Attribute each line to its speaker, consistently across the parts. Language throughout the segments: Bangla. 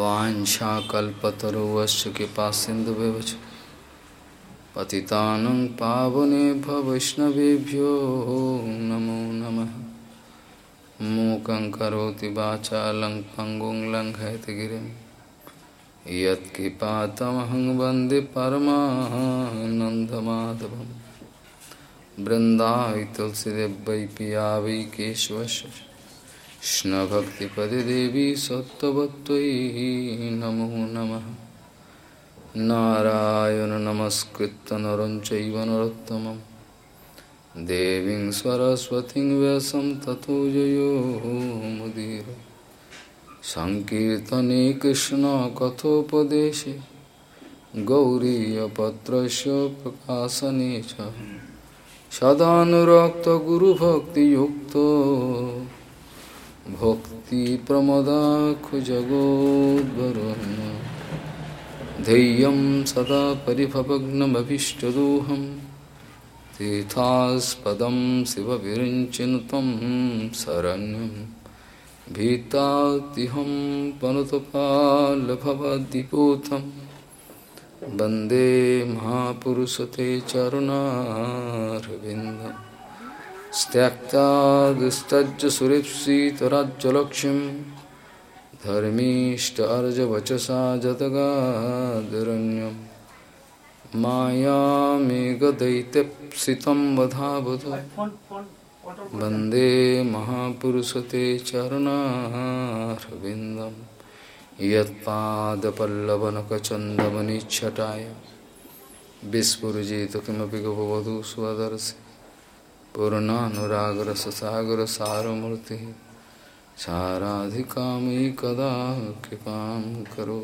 Speaker 1: वाञ्छाकल्पतरुवश्च कृपा सिन्धुव्यवच पतितानं पावनेभ्य वैष्णवेभ्यो नमो नमः। मूकं करोति वाचालं पङ्गुं लङ्घयति गिरिं। यत्कृपातमहं वंदे परमानन्दमाधवं बृन्दावि तुलसीदेव पिया वै कृष्णभक्तिपदे देवी सत्त्ववत्त्वयि नमो नमः। नारायण नमस्कृत्य नरं चैव देवीं सरस्वतीं व्यासं ततो जयो मुदीर। सङ्कीर्तने कृष्णकथोपदेशे गौरीयपत्रस्य प्रकाशने च। सदानुरक्तगुरुभक्तियुक्तो। भक्तिप्रमदाखुजगोद्वरुन् धैर्यं सदा परिभवग्नमभीष्टदोहं। तीर्थास्पदं शिवविरिञ्चिनु तं शरण्यं। भीतातिहं पनुतपालभवद्दिपूतं वंदे महापुरुषते चरुणारविन्दम् त्यक्ता दुस्तज्ज सुरेप्सितराज्यलक्ष्यं धर्मीष्टार्जवचसा जतगादरण्यं। मायामेघदैत्यप्सितं वधावध। वंदे महापुरुषते चरणारविन्दं। यत्पादपल्लवनखचन्दमनिच्छटाय विस्फुरजित किमपि गपवधू स्वदर्शि पूर्ण अनुराग सागर सारूर्ति साराधिका कदा कृपा करो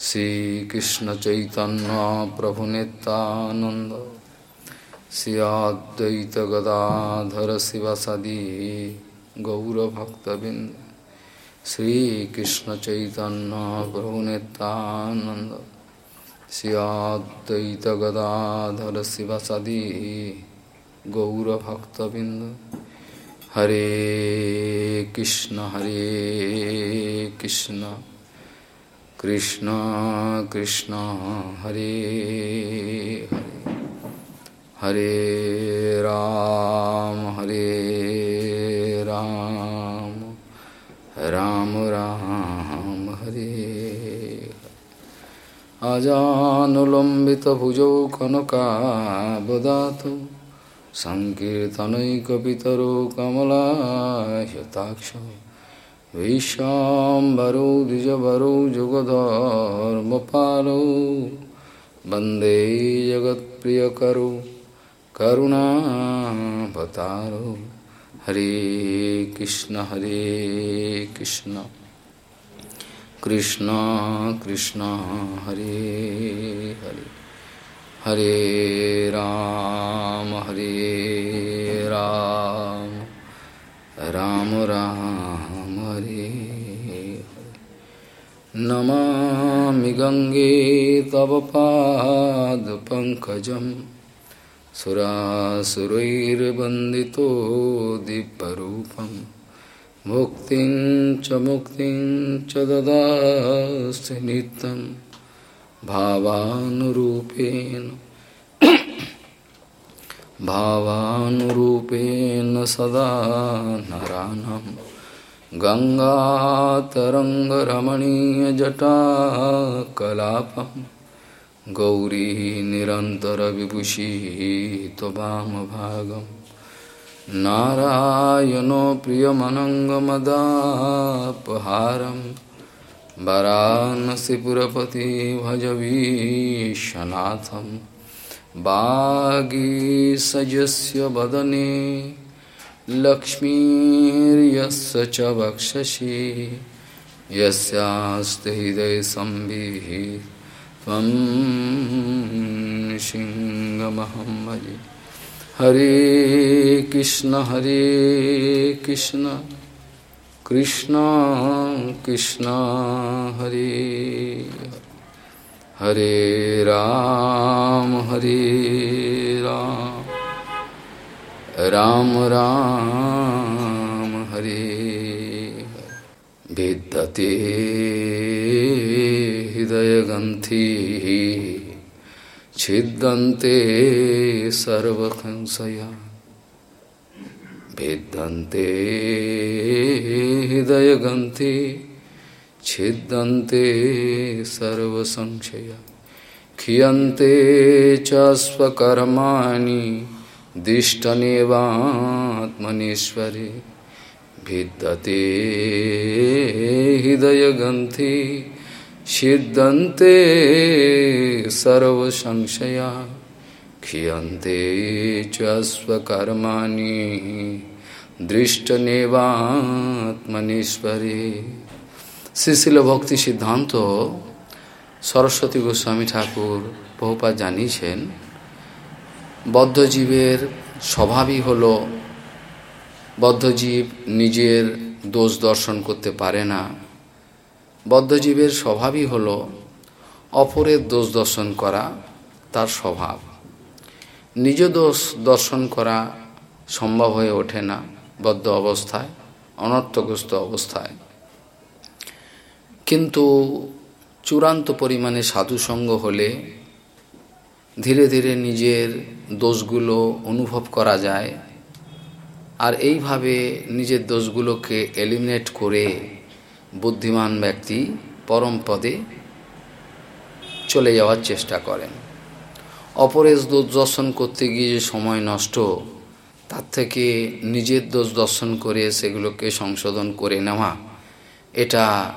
Speaker 1: श्रीकृष्ण चैतन्य प्रभु नितानंद सियाद्वैत गदाधर शिव सदी गौरभक्तबिंद श्रीकृष्ण चैतन्य प्रभु नितानंद सियाद्वैत गदाधर शिव सदी हरे कृष्ण हरे कृष्ण कृष्ण कृष्ण हरे हरे हरे राम हरे राम राम राम हरे अजानुलम्बितभुजौ कनकावदातु सङ्कीर्तनैकपितरो कमलायताक्ष, विश्वाम्बरो द्विजवरो जुगधर्मपालो, वंदे जगत्प्रियकरो, करुणावतारो। हरे कृष्ण हरे कृष्ण। कृष्ण कृष्ण, हरे हरे। हरे राम हरे राम राम राम, हरे नमामि गङ्गे तव पादपङ्कजं सुरासुरैर्वन्दितो दिव्यरूपं मुक्तिं च मुक्तिं च ददास्ति भावानुरूपेण। भावानुरूपेण सदा नरानं गङ्गातरङ्गरमणीयजटाकलापं। गौरी निरन्तरविभूषी त्ववामभागं नारायणो प्रियमनङ्गमदापहारम्। वरानसीपुरपति भजवीशनाथं बागीसजस्य वदने, लक्ष्मीर्यस्य च वक्षसि। यस्यास्ते हृदय संविः त्वं सिंहमहं भजे हरे कृष्ण हरे कृष्ण। कृष्ण कृष्ण हरे। हरे राम हरे राम। राम राम हरे। विद्यते हृदयगन्थि छिद्यन्ते सर्वसंशया। भिद्दन्ते हृदयगन्ते छिद्दन्ते सर्वसंशया। खियन्ते च स्वकर्माणि दिष्टनेवात्मनेश्वरे। भिद्दते हृदयगन्थे छिद्दन्ते सर्वसंशया। क्षीयन्ते च स्वकर्माणि दृष्टनेवात्मनीश्वरे শ্রীশিল ভক্তি সিদ্ধান্ত সরস্বতী গোস্বামী ঠাকুর বহুপা জানিয়েছেন বদ্ধজীবের স্বভাবই হল বদ্ধজীব নিজের দোষ দর্শন করতে পারে না বদ্ধজীবের স্বভাবই হল অপরের দোষ দর্শন করা তার স্বভাব নিজ দোষ দর্শন করা সম্ভব হয়ে ওঠে না বদ্ধ অবস্থায়, অনর্থগ্রস্ত অবস্থায়। কিন্তু চূড়ান্ত পরিমাণে সাধুসঙ্গ হলে ধীরে ধীরে নিজের দোষগুলো অনুভব করা যায় আর এইভাবে নিজের দোষগুলোকে এলিমিনেট করে বুদ্ধিমান ব্যক্তি পরম পদে চলে যাওয়ার চেষ্টা করেন। অপরের দোষ দর্শন করতে গিয়ে যে সময় নষ্ট, তার থেকে নিজের দোষ দর্শন করে সেগুলোকে সংশোধন করে নেওয়া, এটা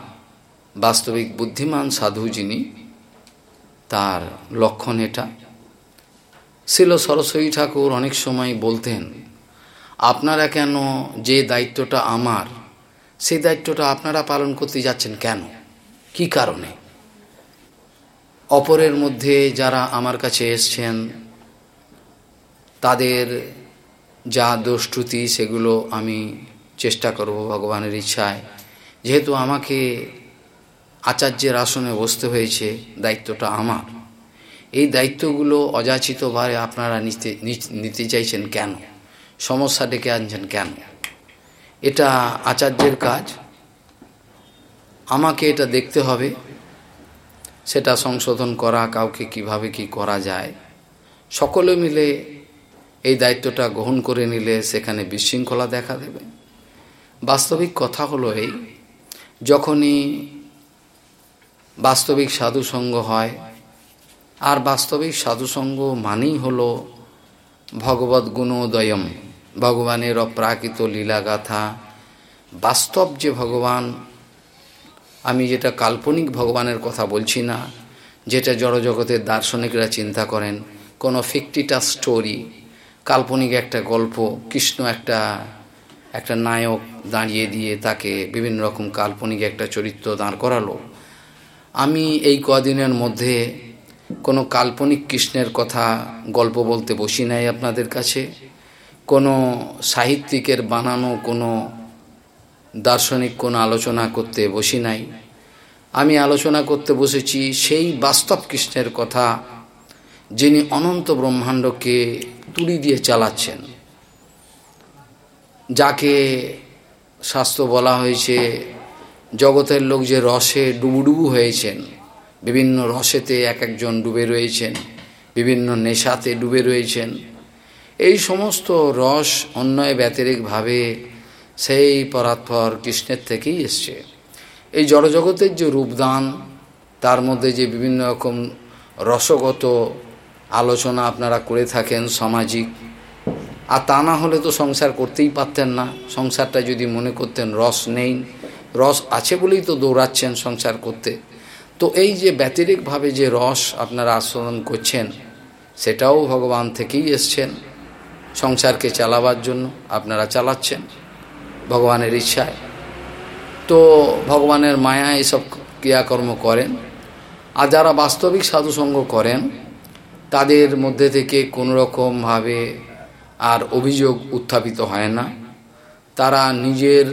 Speaker 1: বাস্তবিক বুদ্ধিমান সাধু যিনি, তার লক্ষণ এটা। ছিল সরস্বতী ঠাকুর অনেক সময় বলতেন, আপনারা কেন যে দায়িত্বটা আমার, সেই দায়িত্বটা আপনারা পালন করতে যাচ্ছেন কেন? কি কারণে? অপরের মধ্যে যারা আমার কাছে এসছেন, তাদের যা দোষটুতি সেগুলো আমি চেষ্টা করব ভগবানের ইচ্ছায়। যেহেতু আমাকে আচার্যের আসনে বসতে হয়েছে, দায়িত্বটা আমার। এই দায়িত্বগুলো অযাচিতভাবে আপনারা নিতে নিতে চাইছেন কেন? সমস্যা ডেকে আনছেন কেন? এটা আচার্যের কাজ। আমাকে এটা দেখতে হবে। সেটা সংশোধন করা, কাউকে কীভাবে কি করা যায়। সকলে মিলে এই দায়িত্বটা গ্রহণ করে নিলে সেখানে বিশৃঙ্খলা দেখা দেবে। বাস্তবিক কথা হলো এই, যখনই বাস্তবিক সাধুসঙ্গ হয়, আর বাস্তবিক সাধুসঙ্গ মানেই হল ভগবত গুণোদয়ম, ভগবানের অপ্রাকৃত লীলাগাথা। বাস্তব যে ভগবান আমি যেটা কাল্পনিক ভগবানের কথা বলছি না, যেটা জড়জগতের দার্শনিকরা চিন্তা করেন, কোনো ফিকটিটা স্টোরি কাল্পনিক একটা গল্প, কৃষ্ণ একটা একটা নায়ক দাঁড়িয়ে দিয়ে তাকে বিভিন্ন রকম কাল্পনিক একটা চরিত্র দাঁড় করালো। আমি এই কদিনের মধ্যে কোনো কাল্পনিক কৃষ্ণের কথা গল্প বলতে বসি নাই আপনাদের কাছে, কোনো সাহিত্যিকের বানানো কোনো দার্শনিক কোনো আলোচনা করতে বসি নাই। আমি আলোচনা করতে বসেছি সেই বাস্তব কৃষ্ণের কথা যিনি অনন্ত ব্রহ্মাণ্ডকে তুলি দিয়ে চালাচ্ছেন। যাকে শাস্ত্র বলা হয়েছে, জগতের লোক যে রসে ডুবুডুবু হয়েছেন, বিভিন্ন রসেতে এক একজন ডুবে রয়েছেন, বিভিন্ন নেশাতে ডুবে রয়েছেন, এই সমস্ত রস অন্যয় ব্যতিরিকভাবে সেই পরাৎপর কৃষ্ণের থেকেই এসছে। এই জড়জগতের যে রূপদান, তার মধ্যে যে বিভিন্ন রকম রসগত আলোচনা আপনারা করে থাকেন সামাজিক, আর তা না হলে তো সংসার করতেই পারতেন না। সংসারটা যদি মনে করতেন রস নেই, রস আছে বলেই তো দৌড়াচ্ছেন সংসার করতে। তো এই যে ব্যতিরিকভাবে যে রস আপনারা আস্বাদন করছেন, সেটাও ভগবান থেকেই এসছেন। সংসারকে চালাবার জন্য আপনারা চালাচ্ছেন। ভগবানের ইচ্ছায়। তো ভগবানের মায়া এসব ক্রিয়াকর্ম করেন। আর যারা বাস্তবিক সাধুসঙ্গ করেন, তাদের মধ্যে থেকে কোনো রকমভাবে আর অভিযোগ উত্থাপিত হয় না। তারা নিজের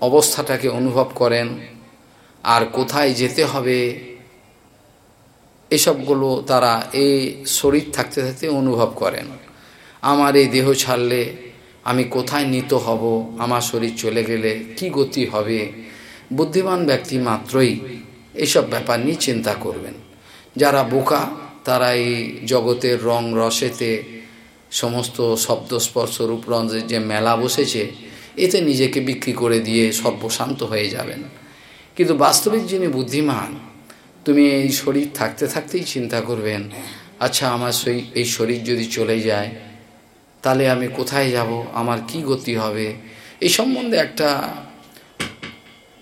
Speaker 1: অবস্থাটাকে অনুভব করেন, আর কোথায় যেতে হবে, এসবগুলো তারা এই শরীর থাকতে থাকতে অনুভব করেন। আমার এই দেহ ছাড়লে আমি কোথায় নিত হব? আমার শরীর চলে গেলে কি গতি হবে? বুদ্ধিমান ব্যক্তি মাত্রই এসব ব্যাপার নিয়ে চিন্তা করবেন। যারা বোকা, তারা এই জগতের রং রসেতে সমস্ত শব্দস্পর্শ রূপরঞ্জের যে মেলা বসেছে, এতে নিজেকে বিক্রি করে দিয়ে সর্বশান্ত হয়ে যাবেন। কিন্তু বাস্তবিক যিনি বুদ্ধিমান, তুমি এই শরীর থাকতে থাকতেই চিন্তা করবেন আচ্ছা আমার সেই এই শরীর যদি চলে যায় তাহলে আমি কোথায় যাব? আমার কি গতি হবে? এই সম্বন্ধে একটা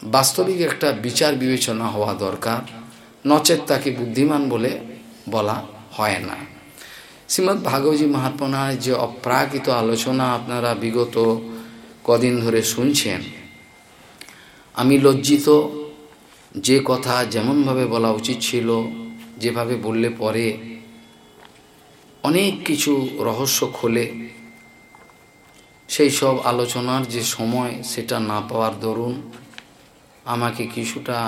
Speaker 1: বাস্তবিক একটা বিচার বিবেচনা হওয়া দরকার। নচেত তাকে বুদ্ধিমান বলে বলা হয় না। শ্রীমৎ ভাগবতী মহাত্মনার যে অপ্রাকৃত আলোচনা আপনারা বিগত কদিন ধরে শুনছেন, আমি লজ্জিত যে কথা যেমনভাবে বলা উচিত ছিল, যেভাবে বললে পরে অনেক কিছু রহস্য খোলে। সেই সব আলোচনার যে সময় সেটা না পাওয়ার দরুন আমাকে কিছুটা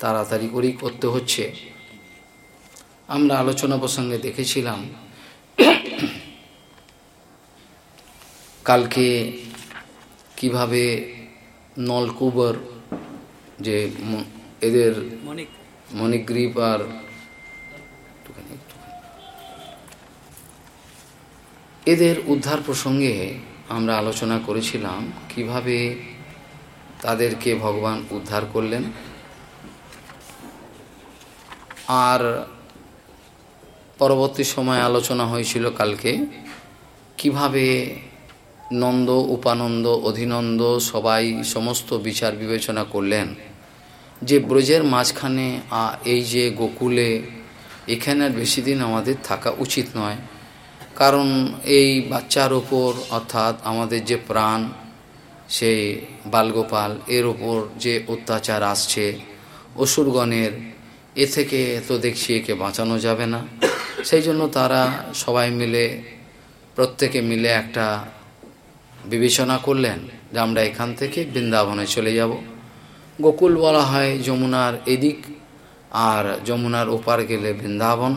Speaker 1: তাড়াতাড়ি করেই করতে হচ্ছে। আমরা আলোচনা প্রসঙ্গে দেখেছিলাম কালকে কীভাবে নলকুবর যে এদের মণিগ্রীপ আর এদের উদ্ধার প্রসঙ্গে আমরা আলোচনা করেছিলাম কীভাবে তাদেরকে ভগবান উদ্ধার করলেন। আর পরবর্তী সময় আলোচনা হয়েছিল কালকে, কীভাবে নন্দ, উপানন্দ, অধিনন্দ সবাই সমস্ত বিচার বিবেচনা করলেন। যে ব্রজের মাঝখানে এই যে গোকুলে, এখানে বেশি দিন আমাদের থাকা উচিত নয়। কারণ এই বাচ্চার ওপর অর্থাৎ আমাদের যে প্রাণ সেই বালগোপাল, এর ওপর যে অত্যাচার আসছে, অসুরগণের, এ থেকে তো দেখছি একে বাঁচানো যাবে না। সেই জন্য তারা সবাই মিলে, প্রত্যেকে মিলে একটা বিবেচনা করলেন যে আমরা এখান থেকে বৃন্দাবনে চলে যাব। গোকুল বলা হয় যমুনার এদিক, আর যমুনার ওপার গেলে বৃন্দাবন।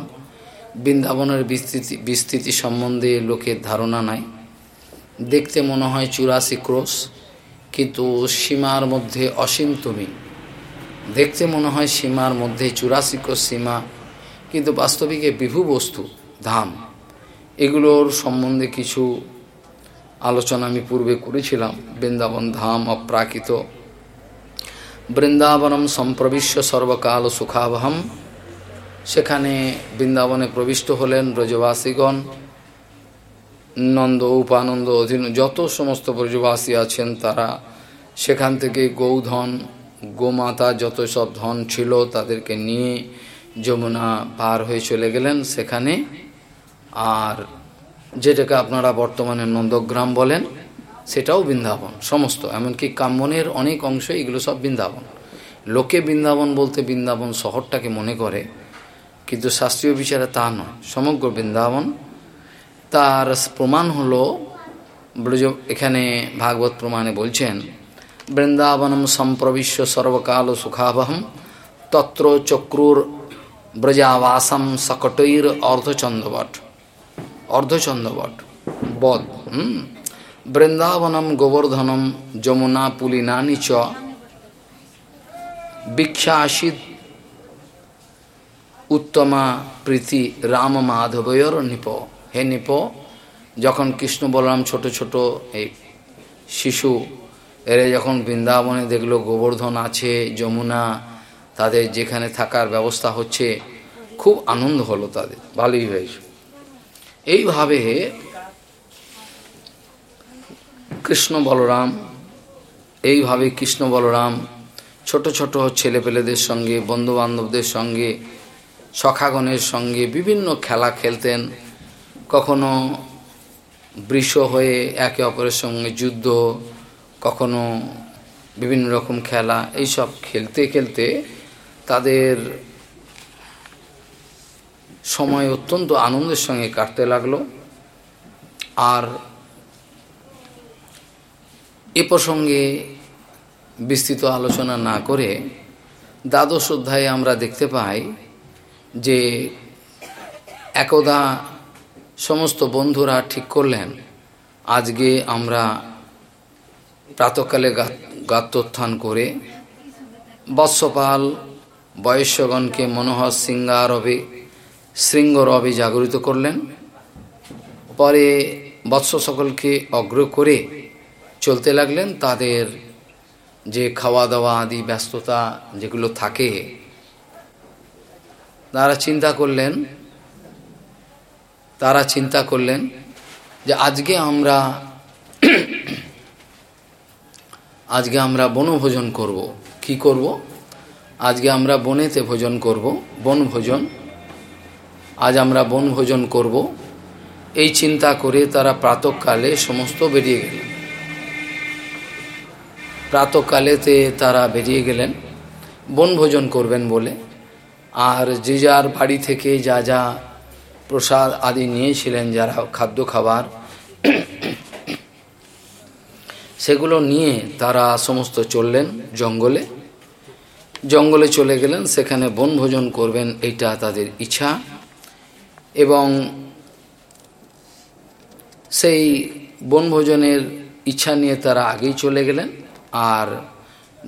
Speaker 1: বৃন্দাবনের বিস্তৃতি বিস্তৃতি সম্বন্ধে লোকের ধারণা নাই। দেখতে মনে হয় চুরাশি ক্রোশ, কিন্তু সীমার মধ্যে অসীম তুমি। দেখতে মনে হয় সীমার মধ্যে চুরাশি ক্রোশ সীমা, কিন্তু বাস্তবিকে বিভু বস্তু, ধাম। এগুলোর সম্বন্ধে কিছু আলোচনা আমি পূর্বে করেছিলাম। বৃন্দাবন ধাম অপ্রাকৃত। বৃন্দাবনম সম্প্রবিশ্য সর্বকাল সুখাবহম। সেখানে বৃন্দাবনে প্রবিষ্ট হলেন ব্রজবাসীগণ, নন্দ, উপানন্দ, অধীন যত সমস্ত ব্রজবাসী আছেন তারা সেখান থেকে গৌধন, গোমাতা যত সব ধন ছিল তাদেরকে নিয়ে যমুনা পার হয়ে চলে গেলেন সেখানে। আর যেটাকে আপনারা বর্তমানে নন্দগ্রাম বলেন, সেটাও বৃন্দাবন, সমস্ত। এমনকি কাম্বনের অনেক অংশ এগুলো সব বৃন্দাবন। লোকে বৃন্দাবন বলতে বৃন্দাবন শহরটাকে মনে করে। কিন্তু শাস্ত্রীয় বিচারে তা নয়। সমগ্র বৃন্দাবন তার প্রমাণ হলো ব্রজ এখানে ভাগবত প্রমাণে বলছেন, বৃন্দাবনম সম্প্রবিশ্ব সর্বকাল সুখাবহম, তত্র চক্রুর ব্রজাবাসম সকটৈর অর্ধচন্দ্রবট। অর্ধচন্দ্রবট হুম? বৃন্দাবনম গোবর্ধনম যমুনা পুলিনানি চ ভিক্ষাসিদ উত্তমা প্রীতি রাম মাধবয়র নিপ। হে নিপ, যখন কৃষ্ণ বলরাম ছোট ছোট এই শিশু, এরা যখন বৃন্দাবনে দেখল গোবর্ধন আছে, যমুনা, তাদের যেখানে থাকার ব্যবস্থা হচ্ছে, খুব আনন্দ হলো তাদের, ভালোই হয়েছে। এইভাবে কৃষ্ণ বলরাম, এইভাবে কৃষ্ণ বলরাম ছোট ছোট ছেলেপেলেদের সঙ্গে, বন্ধুবান্ধবদের সঙ্গে সখাগণের সঙ্গে বিভিন্ন খেলা খেলতেন। কখনো বৃষ হয়ে একে অপরের সঙ্গে যুদ্ধ, কখনো বিভিন্ন রকম খেলা, এইসব খেলতে খেলতে তাদের সময় অত্যন্ত আনন্দের সঙ্গে কাটতে লাগল। আর এ প্রসঙ্গে বিস্তৃত আলোচনা না করে দ্বাদশ অধ্যায়ে আমরা দেখতে পাই যে একদা সমস্ত বন্ধুরা ঠিক করলেন, আজকে আমরা প্রাতকালে গাত্রোত্থান করে বৎসপাল বয়স্যগণকে মনোহর সিঙ্গারবে শৃঙ্গরবে জাগরিত করলেন। পরে বৎস সকলকে অগ্র করে চলতে লাগলেন। তাদের যে খাওয়া দাওয়া আদি ব্যস্ততা যেগুলো থাকে তারা চিন্তা করলেন, তারা চিন্তা করলেন যে আজকে আমরা আজকে আমরা বনভোজন করব। কি করব? আজকে আমরা বনেতে ভোজন করব, বনভোজন। আজ আমরা বনভোজন করব। এই চিন্তা করে তারা প্রাতকালে সমস্ত বেরিয়ে গেলেন। প্রাতকালেতে তারা বেরিয়ে গেলেন। বনভোজন করবেন বলে আর যে যার বাড়ি থেকে যা যা প্রসাদ আদি নিয়েছিলেন, যারা খাদ্য খাবার, সেগুলো নিয়ে তারা সমস্ত চললেন জঙ্গলে। জঙ্গলে চলে গেলেন, সেখানে বনভোজন করবেন এটা তাদের ইচ্ছা। এবং সেই বনভোজনের ইচ্ছা নিয়ে তারা আগেই চলে গেলেন। আর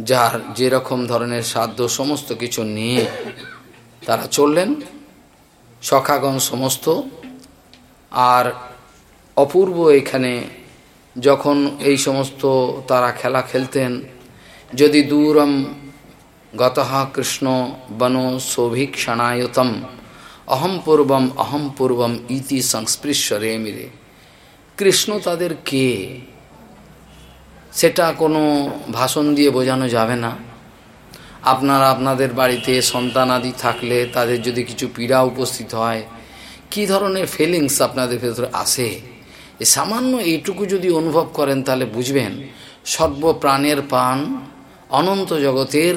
Speaker 1: যার যেরকম ধরনের সাধ্য সমস্ত কিছু নিয়ে তারা চললেন, সখাগণ সমস্ত। আর অপূর্ব এখানে যখন এই সমস্ত তারা খেলা খেলতেন, যদি দূরম গতহা কৃষ্ণ বন শোভীক্ষণায়তম অহম পূর্বম অহম পূর্বম ইতি সংস্পৃশ্য রে মিরে। কৃষ্ণ তাদের কে? সেটা কোনো ভাষণ দিয়ে বোঝানো যাবে না। আপনারা আপনাদের বাড়িতে সন্তান আদি থাকলে তাদের যদি কিছু পীড়া উপস্থিত হয়, কি ধরনের ফিলিংস আপনাদের ভেতরে আসে? সামান্য এইটুকু যদি অনুভব করেন তাহলে বুঝবেন, সর্বপ্রাণের প্রাণ অনন্ত জগতের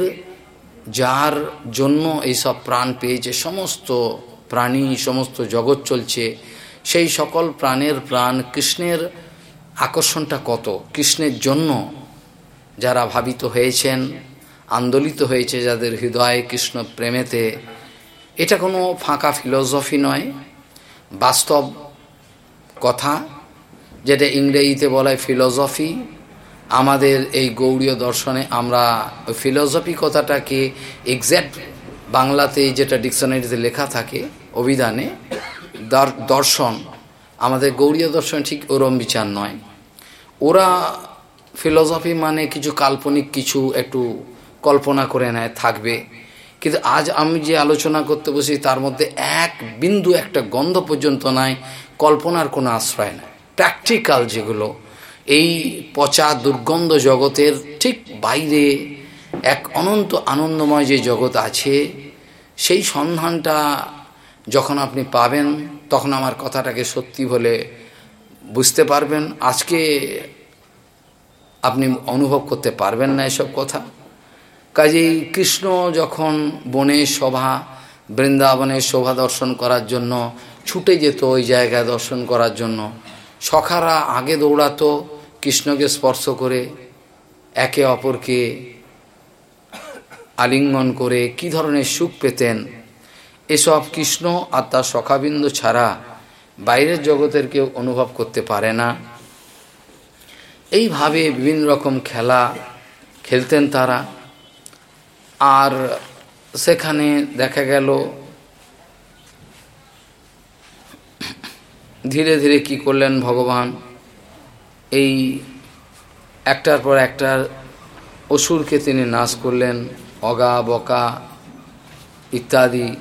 Speaker 1: যার জন্য এইসব প্রাণ পেয়েছে, সমস্ত প্রাণী, সমস্ত জগৎ চলছে, সেই সকল প্রাণের প্রাণ কৃষ্ণের আকর্ষণটা কত? কৃষ্ণের জন্য যারা ভাবিত হয়েছেন আন্দোলিত হয়েছে যাদের হৃদয় কৃষ্ণ প্রেমেতে। এটা কোনো ফাঁকা ফিলোসফি নয়, বাস্তব কথা, যেটা ইংরেজিতে বলা ফিলোসফি। আমাদের এই গৌড়ীয় দর্শনে আমরা ফিলোসফি কথাটাকে এক্স্যাক্ট বাংলাতে যেটা ডিকশনারিতে লেখা থাকে, অভিধানে দর্শন। আমাদের গৌড়ীয় দর্শন ঠিক ওরম বিচার নয়। ওরা ফিলোসফি মানে কিছু কাল্পনিক কিছু একটু কল্পনা করে নেয়, থাকবে। কিন্তু আজ আমি যে আলোচনা করতে বসি, তার মধ্যে এক বিন্দু একটা গন্ধ পর্যন্ত নাই, কল্পনার কোনো আশ্রয় নাই। প্র্যাকটিক্যাল যেগুলো, এই পচা দুর্গন্ধ জগতের ঠিক বাইরে এক অনন্ত আনন্দময় যে জগৎ আছে, সেই সন্ধানটা যখন আপনি পাবেন, তখন আমার কথাটাকে সত্যি বলে বুঝতে পারবেন। আজকে আপনি অনুভব করতে পারবেন না এসব কথা। কাজেই কৃষ্ণ যখন বনের শোভা বৃন্দাবনের শোভা দর্শন করার জন্য, ছুটে যেত ওই জায়গায় দর্শন করার জন্য, সখারা আগে দৌড়াতো কৃষ্ণকে স্পর্শ করে, একে অপরকে আলিঙ্গন করে, কি ধরনের সুখ পেতেন? এসব কৃষ্ণ আর তার সখাবিন্দু ছাড়া বাইরের জগতের কেউ অনুভব করতে পারে না। এইভাবে বিভিন্ন রকম খেলা খেলতেন তারা। আর সেখানে দেখা গেল ধীরে ধীরে কি করলেন ভগবান? এই একটার পর একটার অসুরকে তিনি নাশ করলেন, অগা, বকা ইত্যাদি।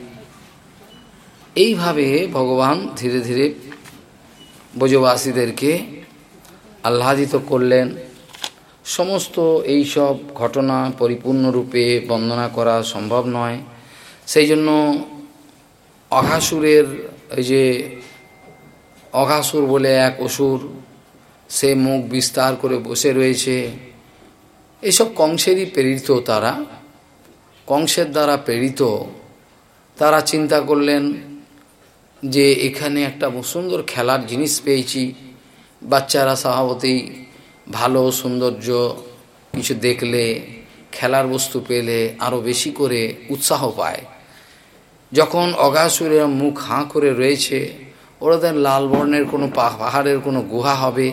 Speaker 1: এইভাবে ভগবান ধীরে ধীরে ব্রজবাসীদেরকে আহ্লাদিত করলেন। সমস্ত এই সব ঘটনা পরিপূর্ণরূপে বন্দনা করা সম্ভব নয়। সেই জন্য অঘাসুরের এই যে অঘাসুর বলে এক অসুর, সে মুখ বিস্তার করে বসে রয়েছে। এসব কংসেরই প্রেরিত তারা। কংসের দ্বারা প্রেরিত তারা চিন্তা করলেন যে এখানে একটা সুন্দর খেলার জিনিস পেয়েছি। বাচ্চারা স্বভাবতেই ভালো সৌন্দর্য, কিছু দেখলে, খেলার বস্তু পেলে আরও বেশি করে উৎসাহ পায়। যখন অগাসুরের মুখ হাঁ করে রয়েছে ওরাদের লাল বর্ণের কোনো পাহাড়ের কোনো গুহা হবে।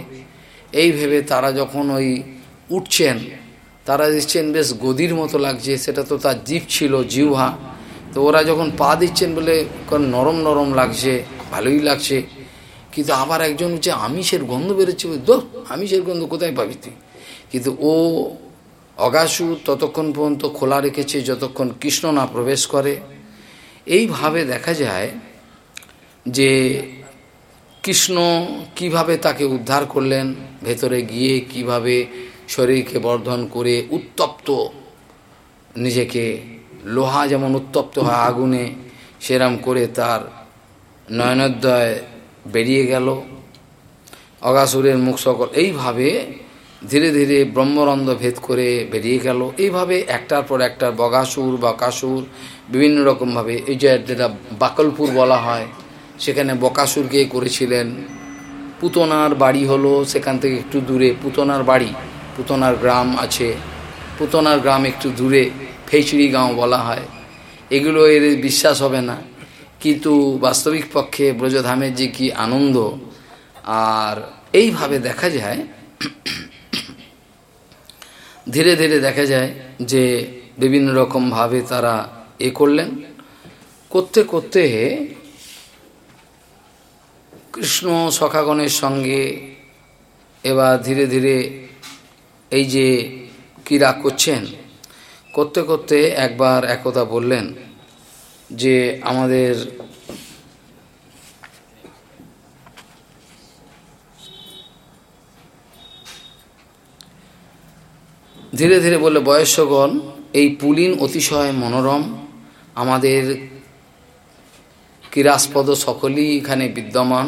Speaker 1: এই ভেবে তারা যখন ওই উঠছেন, তারা দিচ্ছেন বেশ গদির মতো লাগছে, সেটা তো তার জীব ছিল, জিহ্বা। তো ওরা যখন পা দিচ্ছেন বলে নরম নরম লাগছে, ভালোই লাগছে। কিন্তু আবার একজন হচ্ছে আমিষের গন্ধ বেরোচ্ছে দো আমিষের গন্ধ কোথায় পাবি তুই? কিন্তু ও অগাসু ততক্ষণ পর্যন্ত খোলা রেখেছে যতক্ষণ কৃষ্ণ না প্রবেশ করে। এইভাবে দেখা যায় যে কৃষ্ণ কীভাবে তাকে উদ্ধার করলেন, ভেতরে গিয়ে কীভাবে শরীরকে বর্ধন করে উত্তপ্ত নিজেকে, লোহা যেমন উত্তপ্ত হয় আগুনে, সেরাম করে তার নয়নোদয় বেরিয়ে গেল। অগাসুরের মুখ সকল এইভাবে ধীরে ধীরে ব্রহ্মরন্ধ্র ভেদ করে বেরিয়ে গেল। এইভাবে একটার পর একটার বগাসুর, বকাসুর, বিভিন্ন রকমভাবে এই যে যেটা বাকলপুর বলা হয়, সেখানে বকাসুরকে করেছিলেন। পুতনার বাড়ি হলো সেখান থেকে একটু দূরে, পুতনার বাড়ি, পুতনার গ্রাম আছে। পুতনার গ্রাম একটু দূরে ফেচড়ি গাঁও বলা হয়। এগুলো এর বিশ্বাস হবে না। কিন্তু বাস্তবিক পক্ষে ব্রজধামের যে কি আনন্দ, আর এইভাবে দেখা যায়, ধীরে ধীরে দেখা যায় যে বিভিন্ন রকমভাবে তারা এ করলেন। করতে করতে কৃষ্ণ সখাগণের সঙ্গে এবার ধীরে ধীরে এই যে কীরা করছেন, করতে করতে একবার একতা বললেন যে আমাদের ধীরে ধীরে বলে বয়স্কগণ, এই পুলিন অতিশয় মনোরম, আমাদের ক্রীড়াস্পদ সকলেই এখানে বিদ্যমান,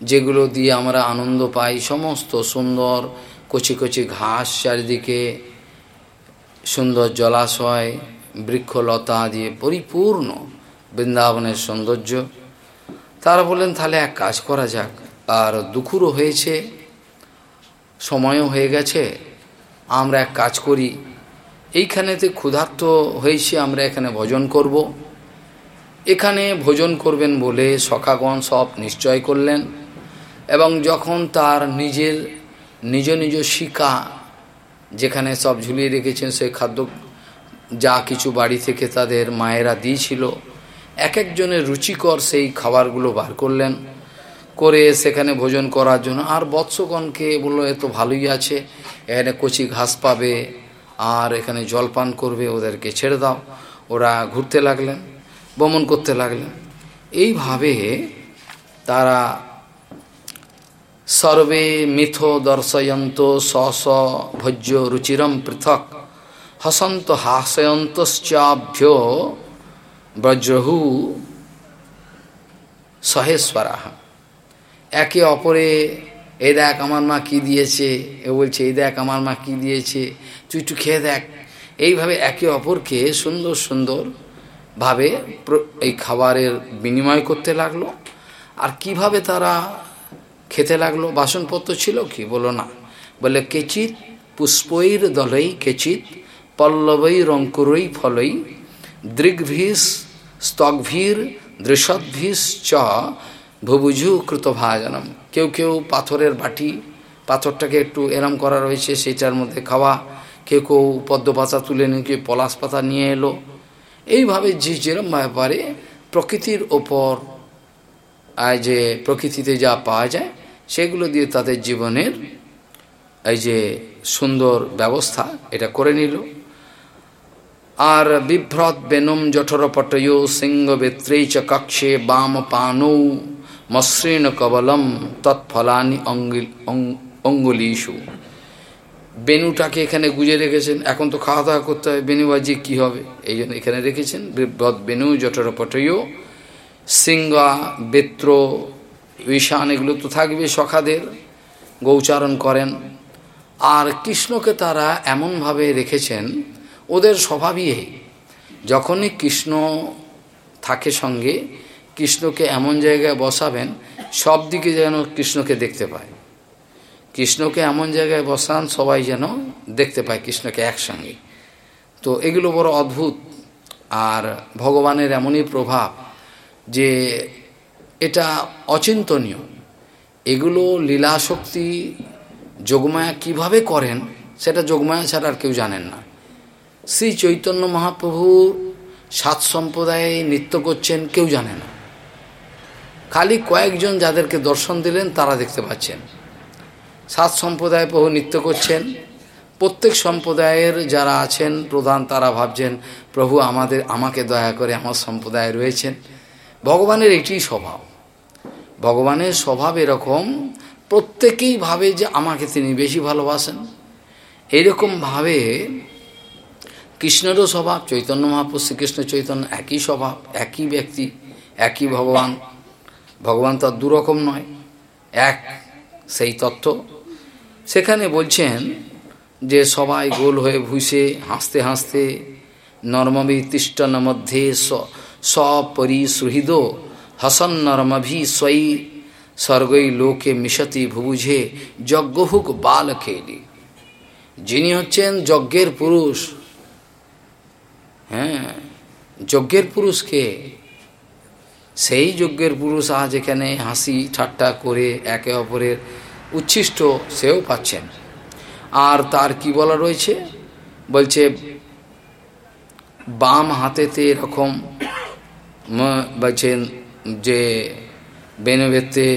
Speaker 1: যেগুলো দিয়ে আমরা আনন্দ পাই, সমস্ত সুন্দর কচি কচি ঘাস চারিদিকে, সুন্দর জলাশয় বৃক্ষলতা দিয়ে পরিপূর্ণ বৃন্দাবনের সৌন্দর্য। তারা বললেন, তাহলে এক কাজ করা যাক। আর দুখুরও হয়েছে, সময়ও হয়ে গেছে, আমরা এক কাজ করি। এইখানেতে ক্ষুধার্ত হয়েছে, আমরা এখানে ভোজন করব। এখানে ভোজন করবেন বলে সখাগণ সব নিশ্চয় করলেন, এবং যখন তার নিজের নিজ নিজ শিকা যেখানে সব ঝুলিয়ে রেখেছেন সেই খাদ্য যা কিছু বাড়ি থেকে তাদের মায়েরা দিয়েছিল, এক একজনের রুচিকর সেই খাবারগুলো বার করলেন। করে সেখানে ভোজন করার জন্য, আর বৎসগণকে বলল এত ভালোই আছে, এখানে কচি ঘাস পাবে, আর এখানে জলপান করবে, ওদেরকে ছেড়ে দাও। ওরা ঘুরতে লাগলেন, ভ্রমণ করতে লাগলেন। এইভাবে তারা সর্বে মিথ দর্শয়ন্ত স স ভোজ্য রুচিরম পৃথক। হসন্ত হাসয়ন্তশ্চাভ্য ব্রজ্রহু সহেশ্বরাহ একে অপরে এই দেখ আমার মা কি দিয়েছে? এ বলছে এই দেখ আমার মা কি দিয়েছে? তুই একটু খেয়ে দেখ। এইভাবে একে অপরকে সুন্দর সুন্দর ভাবে এই খাবারের বিনিময় করতে লাগল। আর কীভাবে তারা খেতে লাগল? বাসনপত্র ছিল কি? বলো না। বলে কেচিত পুষ্পৈর দলেই কেচিত পল্লবৈ রঙ্কুরই ফলই দৃগ্ভীষ স্তগ্ভীর দৃশদ্ভীষ চ ভুবুঝু কৃত ভাজনম কেউ কেউ পাথরের বাটি, পাথরটাকে একটু এরম করা রয়েছে, সেটার মধ্যে খাওয়া। কেউ কেউ পদ্ম পাতা তুলে নিয়ে কেউ পলাশ পাতা নিয়ে এলো। এইভাবে যে যেরম ব্যাপারে প্রকৃতির ওপর আয় যে প্রকৃতিতে যা পাওয়া যায়, সেগুলো দিয়ে তাদের জীবনের এই যে সুন্দর ব্যবস্থা এটা করে নিল। আর বিভ্রত বেনম জঠরপটয় চ কক্ষে বাম পানৌ মসৃণ কবলম তৎফলানি অঙ্গুলিশু বেনুটাকে এখানে গুজে রেখেছেন। এখন তো খাওয়া দাওয়া করতে হয় বেনুবাজি কী হবে? এই জন্য এখানে রেখেছেন। বিভ্রত বেনু জঠরপটয় সিংহা, বেত্র, ঈশান, এগুলো তো থাকবে সখাদের। গৌচারণ করেন। আর কৃষ্ণকে তারা এমনভাবে রেখেছেন ওদের স্বভাবই এই। যখনই কৃষ্ণ থাকে সঙ্গে, কৃষ্ণকে এমন জায়গায় বসাবেন, সব দিকে যেন কৃষ্ণকে দেখতে পায়। কৃষ্ণকে এমন জায়গায় বসান, সবাই যেন দেখতে পায় কৃষ্ণকে একসঙ্গে। তো এগুলো বড় অদ্ভুত। আর ভগবানের এমনই প্রভাব যে এটা অচিন্তনীয়। এগুলো লীলাশক্তি, যোগমায়া কীভাবে করেন, সেটা যোগমায়া ছাড়া আর কেউ জানেন না। শ্রী চৈতন্য মহাপ্রভু সাত সম্প্রদায়ে নৃত্য করছেন, কেউ জানে না। খালি কয়েকজন যাদেরকে দর্শন দিলেন, তারা দেখতে পাচ্ছেন। সাত সম্প্রদায় প্রভু নৃত্য করছেন। প্রত্যেক সম্প্রদায়ের যারা আছেন, প্রধান তারা ভাবছেন, প্রভু, আমাদের, আমাকে দয়া করে আমার সম্প্রদায় রয়েছেন। ভগবানের এটি স্বভাব। ভগবানের স্বভাব এরকম, প্রত্যেকেই ভাবে যে আমাকে তিনি বেশি ভালোবাসেন। এইরকমভাবে কৃষ্ণেরও স্বভাব, চৈতন্য মহাপুর শ্রীকৃষ্ণ চৈতন্য, একই স্বভাব, একই ব্যক্তি, একই ভগবান। ভগবান তো দুরকম নয়, এক সেই তত্ত্ব। সেখানে বলছেন যে সবাই গোল হয়ে ভুষে, হাসতে হাসতে নর্মবি তিষ্টন মধ্যে সপরিসুহৃদ হসন নর্মভি স্বই স্বর্গই লোকে মিশতি ভুবুঝে, যজ্ঞহুক বাল খেলি যিনি হচ্ছেন যজ্ঞের পুরুষ হ্যাঁ যজ্ঞের পুরুষকে, সেই যজ্ঞের পুরুষ আজ এখানে হাসি ঠাট্টা করে একে অপরের উচ্ছিষ্ট সেও পাচ্ছেন। আর তার কি বলা রয়েছে? বলছে, বাম হাতেতে এরকম বলছেন যে বেনবেত্রে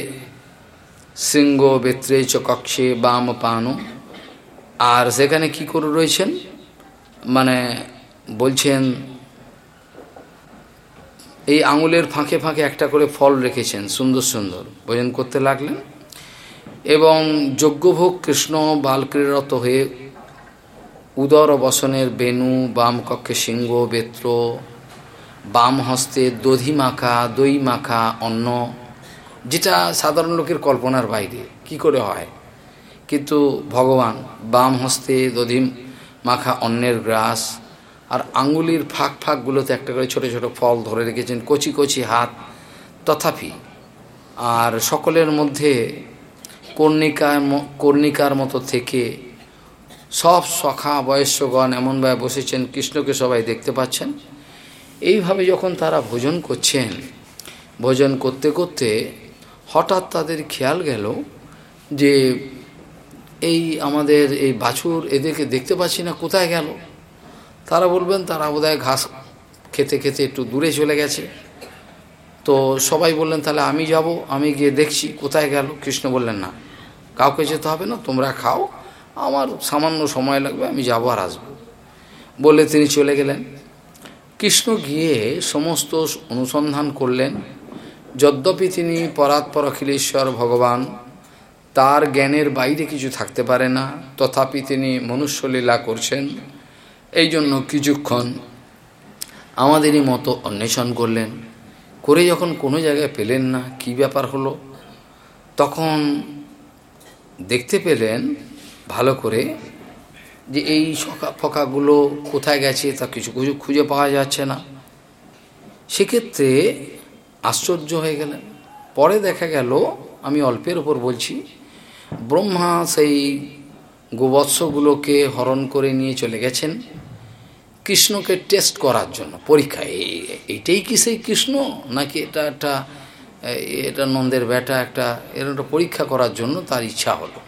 Speaker 1: শৃঙ্গ বেত্রে চ কক্ষে বাম পানো। আর সেখানে কি করে রয়েছেন? মানে বলছেন, এই আঙুলের ফাঁকে ফাঁকে একটা করে ফল রেখেছেন, সুন্দর সুন্দর। ভোজন করতে লাগলেন। এবং যজ্ঞভোগ কৃষ্ণ বালক্রীড়ত হয়ে উদর বসনের বেনু বাম কক্ষে সিংহ, বেত্র, বাম হস্তে দধি মাখা, দই মাখা, অন্ন, যেটা সাধারণ লোকের কল্পনার বাইরে, কি করে হয়? কিন্তু ভগবান বাম হস্তে দধি মাখা, অন্নের গ্রাস আর আঙ্গুলির ফাঁক ফাঁকগুলোতে একটা করে ছোট ছোট ফল ধরে রেখেছেন, কচি কচি হাত। তথাপি, আর সকলের মধ্যে কর্ণিকায় কর্ণিকার মতো থেকে সব সখা বয়স্যগণ এমনভাবে বসেছেন, কৃষ্ণকে সবাই দেখতে পাচ্ছেন। এইভাবে যখন তারা ভোজন করছেন, ভোজন করতে করতে হঠাৎ তাদের খেয়াল গেল যে এই আমাদের এই বাছুর এদেরকে দেখতে পাচ্ছি না, কোথায় গেল? তারা বলবেন, তারা বোধহয় ঘাস খেতে খেতে একটু দূরে চলে গেছে। তো সবাই বললেন, তাহলে আমি যাব, আমি গিয়ে দেখছি, কোথায় গেল? কৃষ্ণ বললেন, না, কাউকে যেতে হবে না, তোমরা খাও, আমার সামান্য সময় লাগবে, আমি যাব আর আসব। বলে তিনি চলে গেলেন। কৃষ্ণ গিয়ে সমস্ত অনুসন্ধান করলেন। যদ্যপি তিনি পরাৎপর অখিলেশ্বর ভগবান, তার জ্ঞানের বাইরে কিছু থাকতে পারে না, তথাপি তিনি মনুষ্যলীলা করছেন। এই জন্য কিছুক্ষণ আমাদেরই মতো অন্বেষণ করলেন। করে যখন কোনো জায়গায় পেলেন না, কি ব্যাপার হলো? তখন দেখতে পেলেন ভালো করে যে এই সকা ফকাগুলো কোথায় গেছে তা কিছু কিছু খুঁজে পাওয়া যাচ্ছে না। সেক্ষেত্রে আশ্চর্য হয়ে গেলেন। পরে দেখা গেল, আমি অল্পের ওপর বলছি, ব্রহ্মা সেই গোবৎসগুলোকে হরণ করে নিয়ে চলে গেছেন কৃষ্ণকে টেস্ট করার জন্য। পরীক্ষা এইটাই কি সেই কৃষ্ণ? নাকি এটা একটা এটা নন্দের বেটা একটা এর একটা পরীক্ষা করার জন্য তার ইচ্ছা হলো।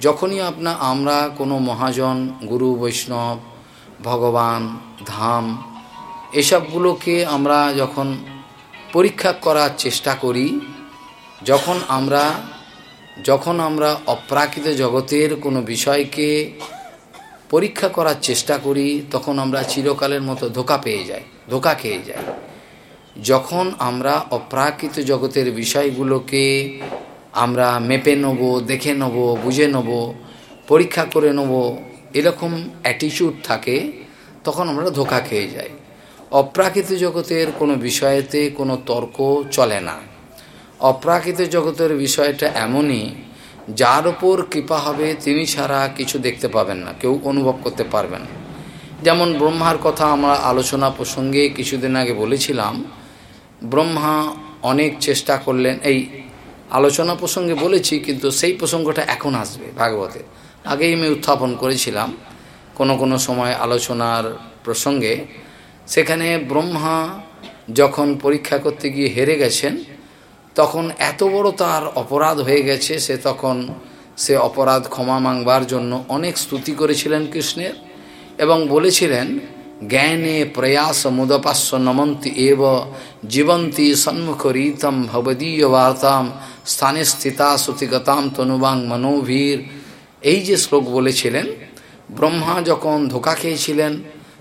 Speaker 1: যখনই আপনা, আমরা কোনো মহাজন, গুরু, বৈষ্ণব, ভগবান, ধাম, এসবগুলোকে আমরা যখন পরীক্ষা করার চেষ্টা করি, যখন আমরা যখন আমরা অপ্রাকৃত জগতের কোনো বিষয়কে পরীক্ষা করার চেষ্টা করি, তখন আমরা চিরকালের মতো ধোকা পেয়ে যাই, ধোকা খেয়ে যাই। যখন আমরা অপ্রাকৃত জগতের বিষয়গুলোকে আমরা মেপে নেব, দেখে নেব, বুঝে নেব, পরীক্ষা করে নেব, এরকম অ্যাটিচিউড থাকে, তখন আমরা ধোকা খেয়ে যাই। অপ্রাকৃত জগতের কোনো বিষয়েতে কোনো তর্ক চলে না। অপ্রাকৃত জগতের বিষয়টা এমনই, যার ওপর কৃপা হবে তিনি ছাড়া কিছু দেখতে পাবেন না, কেউ অনুভব করতে পারবেন যেমন ব্রহ্মার কথা আমরা আলোচনা প্রসঙ্গে কিছুদিন আগে বলেছিলাম, ব্রহ্মা অনেক চেষ্টা করলেন, এই আলোচনা প্রসঙ্গে বলেছি, কিন্তু সেই প্রসঙ্গটা এখন আসবে ভাগবতে। আগেই আমি উত্থাপন করেছিলাম কোনো কোনো সময় আলোচনার প্রসঙ্গে। সেখানে ব্রহ্মা যখন পরীক্ষা করতে গিয়ে হেরে গেছেন তখন এত বড় তার অপরাধ হয়ে গেছে, সে তখন সে অপরাধ ক্ষমা মাংবার জন্য অনেক স্তুতি করেছিলেন কৃষ্ণের এবং বলেছিলেন, জ্ঞানে প্রয়াস মুদপাস্য নমন্তি এব, জীবন্তী সন্মুখ রীতম ভবদীয় বার্তাম, স্থানে স্থিতা শ্রুতিগতাম তনুবাং মনোভীর। এই যে শ্লোক বলেছিলেন, ব্রহ্মা যখন ধোকা খেয়েছিলেন,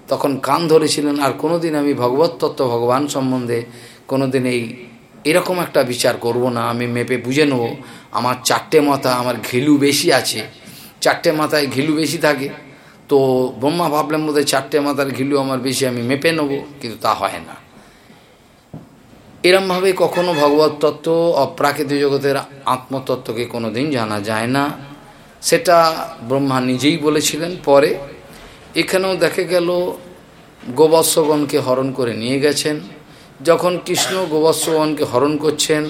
Speaker 1: তখন কান ধরেছিলেন, আর কোনোদিন আমি ভগবত তত্ত্ব ভগবান সম্বন্ধে কোনোদিন এই এরকম একটা বিচার করব না, আমি মেপে বুঝে নেব। আমার চারটে মাথা, আমার ঘেলু বেশি আছে। চারটে মাথায় ঘিলু বেশি থাকে। তো ব্রহ্মা ভাবলেন মধ্যে চারটে মাথার ঘিলু আমার বেশি, আমি মেপে নেব, কিন্তু তা হয় না। এরমভাবে কখনো ভগবত তত্ত্ব অপ্রাকৃতিক জগতের আত্মতত্ত্বকে কোনো দিন জানা যায় না। সেটা ব্রহ্মা নিজেই বলেছিলেন। পরে এখানেও দেখে গেল, গোবৎসগণকে হরণ করে নিয়ে গেছেন। যখন কৃষ্ণ গোবৎসগণকে হরণ করছেন,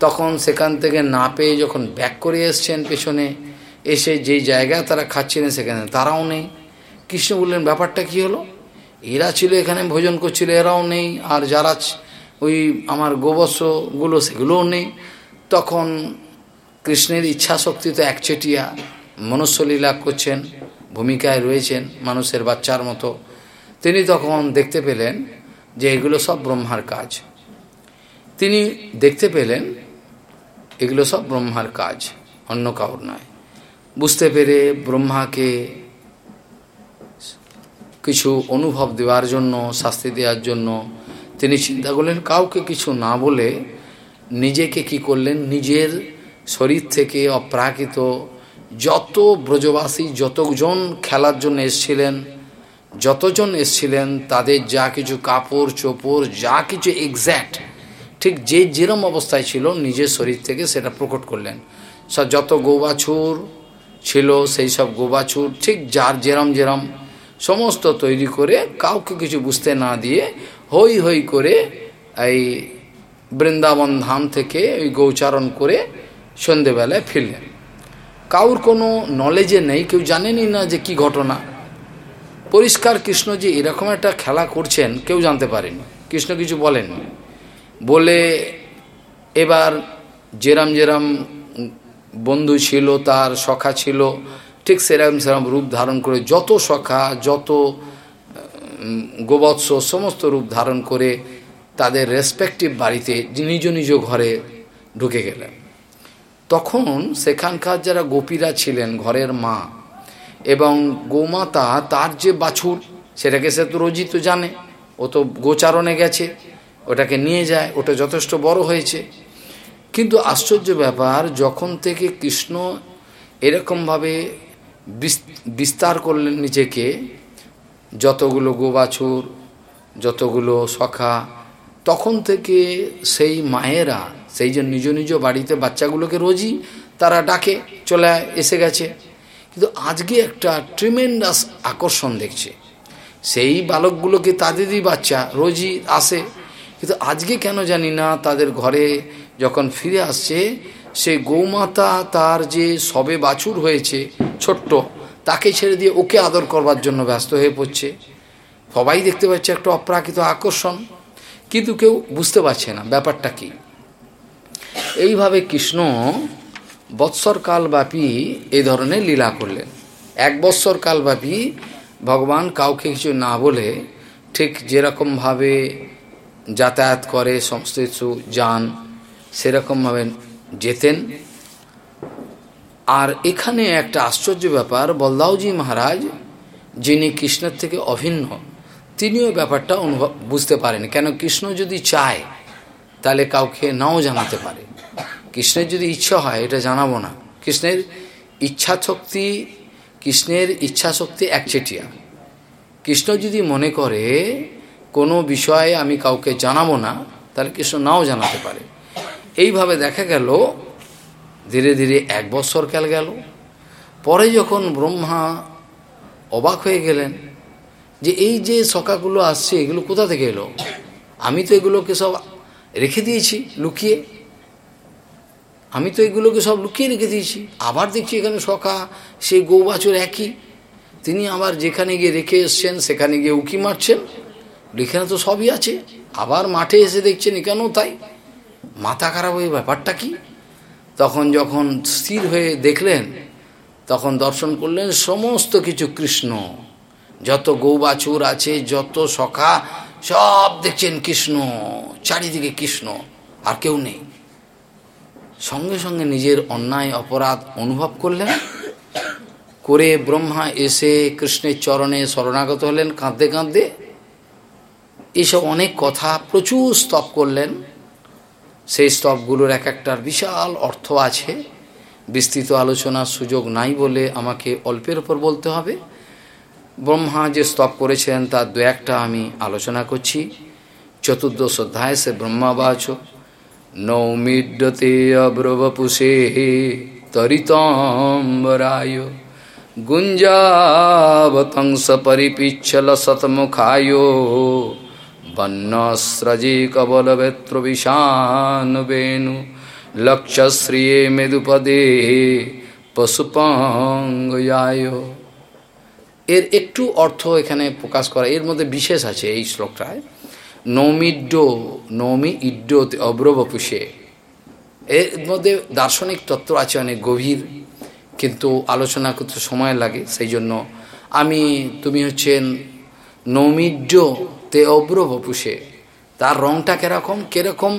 Speaker 1: তখন সেখান থেকে না পেয়ে যখন ব্যাক করে এসছেন পেছনে, এসে যেই জায়গায় তারা খাচ্ছিলেন সেখানে তারাও নেই। কৃষ্ণ বললেন, ব্যাপারটা কি হলো? এরা ছিল এখানে ভোজন করছিল, এরাও নেই। আর যারা ওই আমার গোবৎসগুলো সেগুলোও নেই। তখন কৃষ্ণের ইচ্ছা শক্তি তো একচেটিয়া মনুষ্যলীলা করছেন, ভূমিকায় রয়েছেন মানুষের বাচ্চার মতো। তিনি তখন দেখতে পেলেন যে এগুলো সব ব্রহ্মার কাজ। তিনি দেখতে পেলেন, এগুলো সব ব্রহ্মার কাজ, অন্য কাউর নয়। বুঝতে পেরে ব্রহ্মাকে কিছু অনুভব দেওয়ার জন্য, শাস্তি দেওয়ার জন্য তিনি চিন্তা করলেন, কাউকে কিছু না বলে নিজেকে কি করলেন? নিজের শরীর থেকে অপ্রাকৃত যত ব্রজবাসী, যতজন খেলার জন্য এসছিলেন যতজন এসছিলেন, তাদের যা কিছু কাপড়, চোপড়, যা কিছু এক্স্যাক্ট ঠিক যে যেরম অবস্থায় ছিল, নিজের শরীর থেকে সেটা প্রকট করলেন। সব যত গোবাছুর ছিল, সেই সব গোবাছুর, ঠিক যার যেরম যেরম সমস্ত তৈরি করে কাউকে কিছু বুঝতে না দিয়ে হই হই করে এই বৃন্দাবন ধাম থেকে ওই গৌচারণ করে সন্ধেবেলায় ফিরলেন। কাউর কোনো নলেজে নেই, কেউ জানেনি না যে কি ঘটনা। পরিষ্কার কৃষ্ণ যে এরকম একটা খেলা করছেন, কেউ জানতে পারেনি। কৃষ্ণ কিছু বলেন। বলে, এবার যেরাম যেরাম বন্ধু ছিল, তার সখা ছিল, ঠিক সেরকম সেরকম রূপ ধারণ করে যত সখা, যত গোবৎস সমস্ত রূপ ধারণ করে তাদের রেসপেক্টিভ বাড়িতে নিজ নিজ ঘরে ঢুকে গেলেন। তখন সেখানকার যারা গোপীরা ছিলেন, ঘরের মা এবং গোমাতা তার যে বাছুর, সেটাকে সে তো রোজই তো জানে। ও তো গোচারণে গেছে, ওটাকে নিয়ে যায়, ওটা যথেষ্ট বড় হয়েছে। কিন্তু আশ্চর্য ব্যাপার, যখন থেকে কৃষ্ণ এরকমভাবে বিস্তার করলেন নিজেকে, যতগুলো গোবাছুর, যতগুলো সখা, তখন থেকে সেই মায়েরা, সেই যে নিজ নিজ বাড়িতে বাচ্চাগুলোকে রোজই তারা ডাকে, চলে এসে গেছে। কিন্তু আজকে একটা ট্রিমেন্ডাস আকর্ষণ দেখছে। সেই বালকগুলোকে তাদেরই বাচ্চা রোজই আসে, কিন্তু আজকে কেন জানি না তাদের ঘরে যখন ফিরে আসছে, সে গৌমাতা তার যে সবে বাছুর হয়েছে, ছোট্ট, তাকে ছেড়ে দিয়ে ওকে আদর করবার জন্য ব্যস্ত হয়ে পড়ছে। সবাই দেখতে পাচ্ছে একটা অপ্রাকৃত আকর্ষণ, কিন্তু কেউ বুঝতে পারছে না ব্যাপারটা কি। এইভাবে কৃষ্ণ বৎসর কালব্যাপী এই ধরনের লীলা করলেন। এক বৎসর কালব্যাপী ভগবান কাউকে কিছু না বলে ঠিক যেরকমভাবে যাতায়াত করে, সমস্ত কিছু যান সেরকমভাবে যেতেন। আর এখানে একটা আশ্চর্য ব্যাপার, বলদাউজি মহারাজ, যিনি কৃষ্ণের থেকে অভিন্ন, তিনিও ব্যাপারটা অনুভব, বুঝতে পারেন। কেন কৃষ্ণ যদি চায়, তাহলে কাউকে নাও জানাতে পারে। কৃষ্ণের যদি ইচ্ছা হয়, এটা জানাব না। কৃষ্ণের ইচ্ছা শক্তি কৃষ্ণের ইচ্ছা শক্তি একচেটিয়া। কৃষ্ণ যদি মনে করে, কোনো বিষয়ে আমি কাউকে জানাব না, তাহলে কৃষ্ণ নাও জানাতে পারে। এইভাবে দেখা গেল, ধীরে ধীরে এক বৎসর কাল গেল। পরে যখন ব্রহ্মা অবাক হয়ে গেলেন, যে এই যে সকাগুলো আসছে, এগুলো কোথা থেকে এলো? আমি তো এগুলোকে সব রেখে দিয়েছি, লুকিয়ে। আমি তো এগুলোকে সব লুকিয়ে রেখে দিয়েছি। আবার দেখছি এখানে সখা, সেই গৌবাছর একই। তিনি আবার যেখানে গিয়ে রেখে এসছেন, সেখানে গিয়ে উকি মারছেন। এখানে তো সবই আছে। আবার মাঠে এসে দেখছেন এখানেও তাই। মাথা খারাপ হয়ে ব্যাপারটা কি? তখন যখন স্থির হয়ে দেখলেন, তখন দর্শন করলেন সমস্ত কিছু কৃষ্ণ। যত গৌবাছুর আছে, যত সখা, সব দেখছেন কৃষ্ণ, চারিদিকে কৃষ্ণ, আর কেউ নেই। সঙ্গে সঙ্গে নিজের অন্যায়, অপরাধ অনুভব করলেন। করে ব্রহ্মা এসে কৃষ্ণের চরণে শরণাগত হলেন। কাঁদতে কাঁদতে এইসব অনেক কথা প্রচুর স্তব করলেন। সেই স্তবগুলোর এক একটার বিশাল অর্থ আছে। বিস্তৃত আলোচনার সুযোগ নাই বলে আমাকে অল্পের ওপর বলতে হবে। ব্রহ্মা যে স্তব করেছেন, তার দু একটা আমি আলোচনা করছি। চতুর্দশ অধ্যায় সে ব্রহ্মাবাচ নৌমিড্যতে অব্রবপুষে তরিতম্বরায় গুঞ্জাবতংস পরিপিচ্ছল শতমুখায় বন্যস্রজে কবলবেত্র বিষান বেণু লক্ষ্যশ্রিয়ে মেদুপদে পশুপঙ্গয়ায় এর একটু অর্থ এখানে প্রকাশ করা, এর মধ্যে বিশেষ আছে এই শ্লোকটায়। নৌমিড্য নৌমি ইড্য অব্রবপুষে। এর মধ্যে দার্শনিক তত্ত্ব আছে অনেক গভীর, কিন্তু আলোচনা করতে সময় লাগে সেই জন্য আমি, তুমি হচ্ছেন নৌমিড্য তে অব্রবপুষে। তার রংটা কেরকম কেরকম